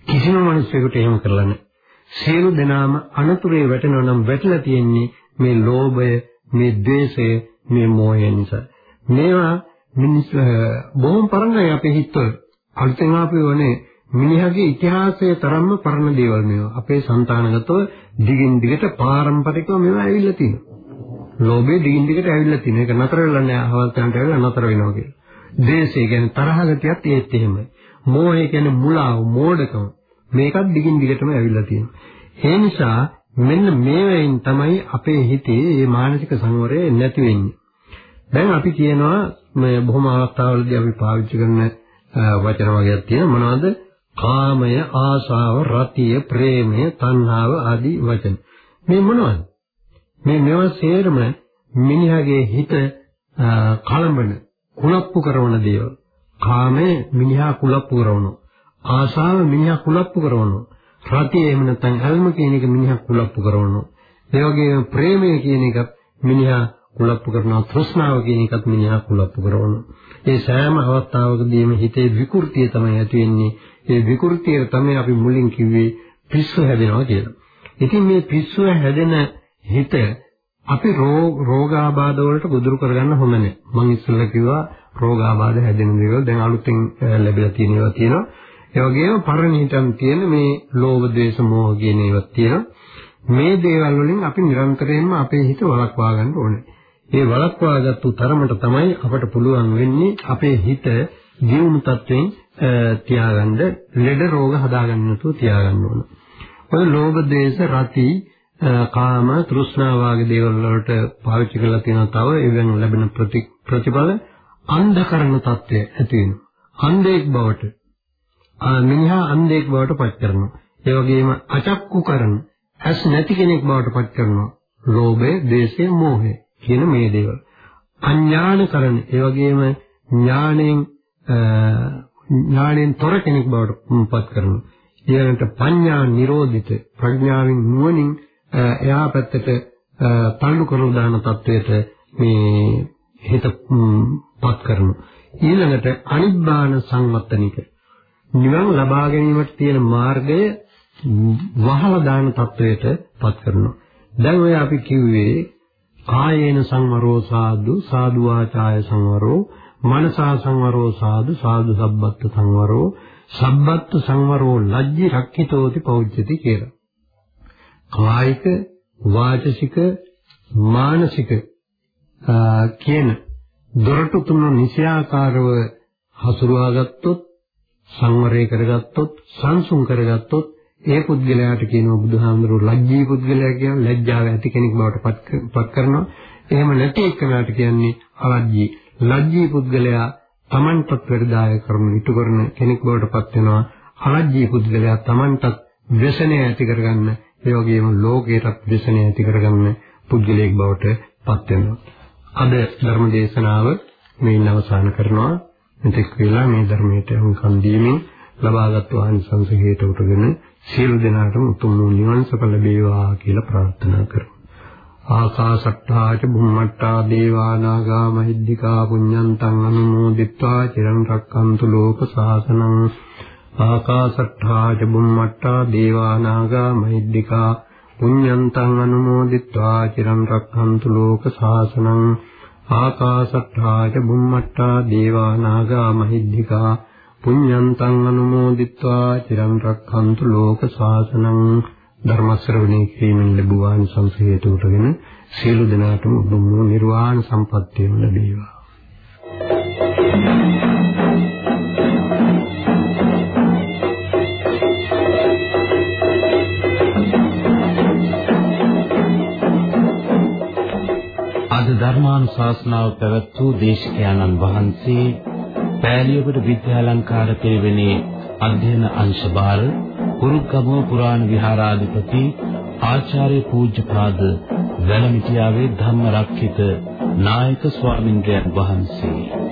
Speaker 2: කිසිම මිනිසෙකුට එහෙම කරලා නැහැ. සියලු දෙනාම අනතුරේ වැටෙනවා නම් වැටලා තියෙන්නේ මේ ලෝභය, මේ ද්වේෂය, මේ මෝහය නිසා. මේවා මිනිස් බොහොම පරණයි අපේ හිතවල. අලුතෙන් ආපු වනේ මිනිහගේ ඉතිහාසයේ තරම්ම පරණ දේවල් මේවා. අපේ సంతానගතව දිගින් දිගට පාරම්පරිකව මේවා ඇවිල්ලා තියෙනවා. ලෝභය දිගින් දිගට ඇවිල්ලා තියෙන. ඒක නතර වෙලා නැහැ. අවල් තැනට ඇවිල්ලා නතර වෙනවා කියලා. ද්වේෂය කියන්නේ තරහ ගතියත් ඒත් එහෙමයි. මෝහය කියන්නේ මුලාව, මෝඩකම. මේකත් දිගින් දිගටම ඇවිල්ලා තියෙනවා. ඒ නිසා මෙන්න මේවෙන් තමයි අපේ හිතේ මේ මානසික සංවරය නැති වෙන්නේ. දැන් අපි කියනවා මේ බොහොම අවස්ථාවලදී අපි පාවිච්චි කරන වචන වර්ගයක් තියෙනවා මොනවද? කාමය, ආශාව, රතිය, ප්‍රේමය, තණ්හාව ආදී වචන. මේ මොනවද? මේ මේවා සේරම මිනිහාගේ හිත කලඹන, කුලප්පු කරන දේවල්. කාමය මිනිහා කුලප්පු කරනවා. ආශාව මිනිහා කුලප්පු කරනවා. රතිය එහෙම නැත්නම් ඇල්ම කියන එක මිනිහා කුලප්පු කරනවා. ඒ වගේම ප්‍රේමය කියන එකත් මිනිහා කුලප්පු කරනවා. තෘෂ්ණාව කියන එකත් මිනිහා කුලප්පු කරනවා. ඒ සෑම අවස්ථාවකදීම හිතේ විකෘතිය තමයි ඇති වෙන්නේ. ඒ විකෘතිය තමයි අපි මුලින් කිව්වේ පිස්සු හැදෙනවා කියලා. ඉතින් මේ පිස්සුව හැදෙන හිත අපි රෝගාබාධ වලට ගොදුරු කරගන්න හොඳ නැහැ. මම ඉස්සෙල්ලා කිව්වා රෝගාබාධ හැදෙන දේවල් දැන් අලුතෙන් ලැබිලා තියෙන ඒවා තියෙනවා. ඒ වගේම පරිණිතම් තියෙන මේ ලෝභ, ද්වේෂ, මෝහ කියන ඒවා තියෙනවා. මේ දේවල් වලින් අපි නිරන්තරයෙන්ම අපේ හිත වළක්වා ගන්න ඕනේ. ඒ වළක්වාගත්තු තරමට තමයි අපට පුළුවන් වෙන්නේ අපේ හිත දියුණු තත්වයෙන් තියාගන්න ලෙඩ රෝග හදාගන්න නැතුව තියාගන්න ඕන. ඔය ලෝභ දේශ රති කාම තෘෂ්ණා වාගේ දේවල් වලට පාවිච්චි කරලා තියෙනවා තව ඒවෙන් ලැබෙන ප්‍රතිඵල අන්ධකරණ తත්වය ඇති වෙනවා. අන්ධෙක් බවට මිනිහා අන්ධෙක් බවට පත් කරනවා. ඒ වගේම අචක්කු කරන ඇස් නැති කෙනෙක් බවට පත් කරනවා. ලෝභය, දේශය, මෝහය කියන මේ දේවල්. අඥානකරණ ඒ වගේම ඥාණයෙන් ඥාණයෙන් තොර කෙනෙක් බවට පත් කරනවා. ඊළඟට පඤ්ඤා නිරෝධිත ප්‍රඥාවෙන් නුවණින් එහා පැත්තට තල්ලු කරලා දාන තත්වයට මේ හිත පත් කරනවා. ඊළඟට අනිබ්බාන සංවත්තනික නිවන් ලබා ගැනීමට තියෙන මාර්ගය වහලා දාන තත්වයට පත් කරනවා. දැන් ඔය අපි කිව්වේ කායේන සංවරෝ සාදු සාදු වාචාය සංවරෝ මනසා සංවරෝ සාදු සාදු සබ්බත් සංවරෝ සබ්බත් සංවරෝ ලජ්ජි රක්ඛිතෝති පෞජ්ජති කියලා. කායික වාචසික මානසික කියන දොරටු තුන නිසියාකාරව හසුරුවා ගත්තොත් සංවරය කරගත්තොත් සංසුන් කරගත්තොත් ඒ පුද්ගලයාට කියනවා බුදුහාමුදුරුවෝ ලැජ්ජී පුද්ගලයා කියන ලැජ්ජාව ඇති කෙනෙක් බවට පත් කරනවා. එහෙම නැති එක්කනට කියන්නේ අලජ්ජී. ලැජ්ජී පුද්ගලයා Tamanටත් වැඩදාය කරන ඉටු කරන කෙනෙක් බවට පත් වෙනවා. අලජ්ජී පුද්ගලයා Tamanටත් ව්‍යසනය ඇති කරගන්න ඒ වගේම ලෝකයටත් ව්‍යසනය ඇති කරගන්න පුද්ගලයෙක් බවට පත් වෙනවා. අද ධර්ම දේශනාව මේන් අවසන් කරනවා. මෙතෙක් වෙලා මේ ධර්මයට අනුකම් දීමින් ලබාගත් ආනිසංස හේතු උටගෙන සියලු දෙනාටම උතුම් වූ නිවන් සප ලැබේවා කියලා ප්‍රාර්ථනා කරමු. ආකාසට්ටා ච බුම්මට්ටා දේවා නාග මහිද්దికා පුඤ්ඤන්තං අනුමෝදිත්වා චිරං රක්칸තු ලෝක සාසනං ආකාසට්ටා ච බුම්මට්ටා දේවා නාග මහිද්దికා පුඤ්ඤන්තං අනුමෝදිත්වා චිරං රක්칸තු ලෝක සාසනං ආකාසට්ටා ච බුම්මට්ටා දේවා නාග මහිද්దికා පුඤ්ඤන්තං අනුමෝදිත්වා චිරන් රක්ඛන්තු ලෝක ශාසනං ධර්ම ශ්‍රවණේ කිරීමෙන් ලැබුවාන් සංසේත උටගෙන සියලු දෙනාටම උතුම් නිර්වාණ සම්පත්තිය ලැබේවා.
Speaker 1: අද ධර්මානුශාසනාව පැවැත් වූ දේශකයන්න් වහන්සේ පෑලියගොඩ විද්‍යාලංකාර පිරිවෙනේ අධ්‍යයන අංශභාර කුරුක්ගමුව පුරාණ විහාරාධිපති ආචාර්ය පූජ්‍යපාද වැලමිටියාවේ ධම්මරක්කිත නායක ස්වාමින්ද්‍රයන් වහන්සේ.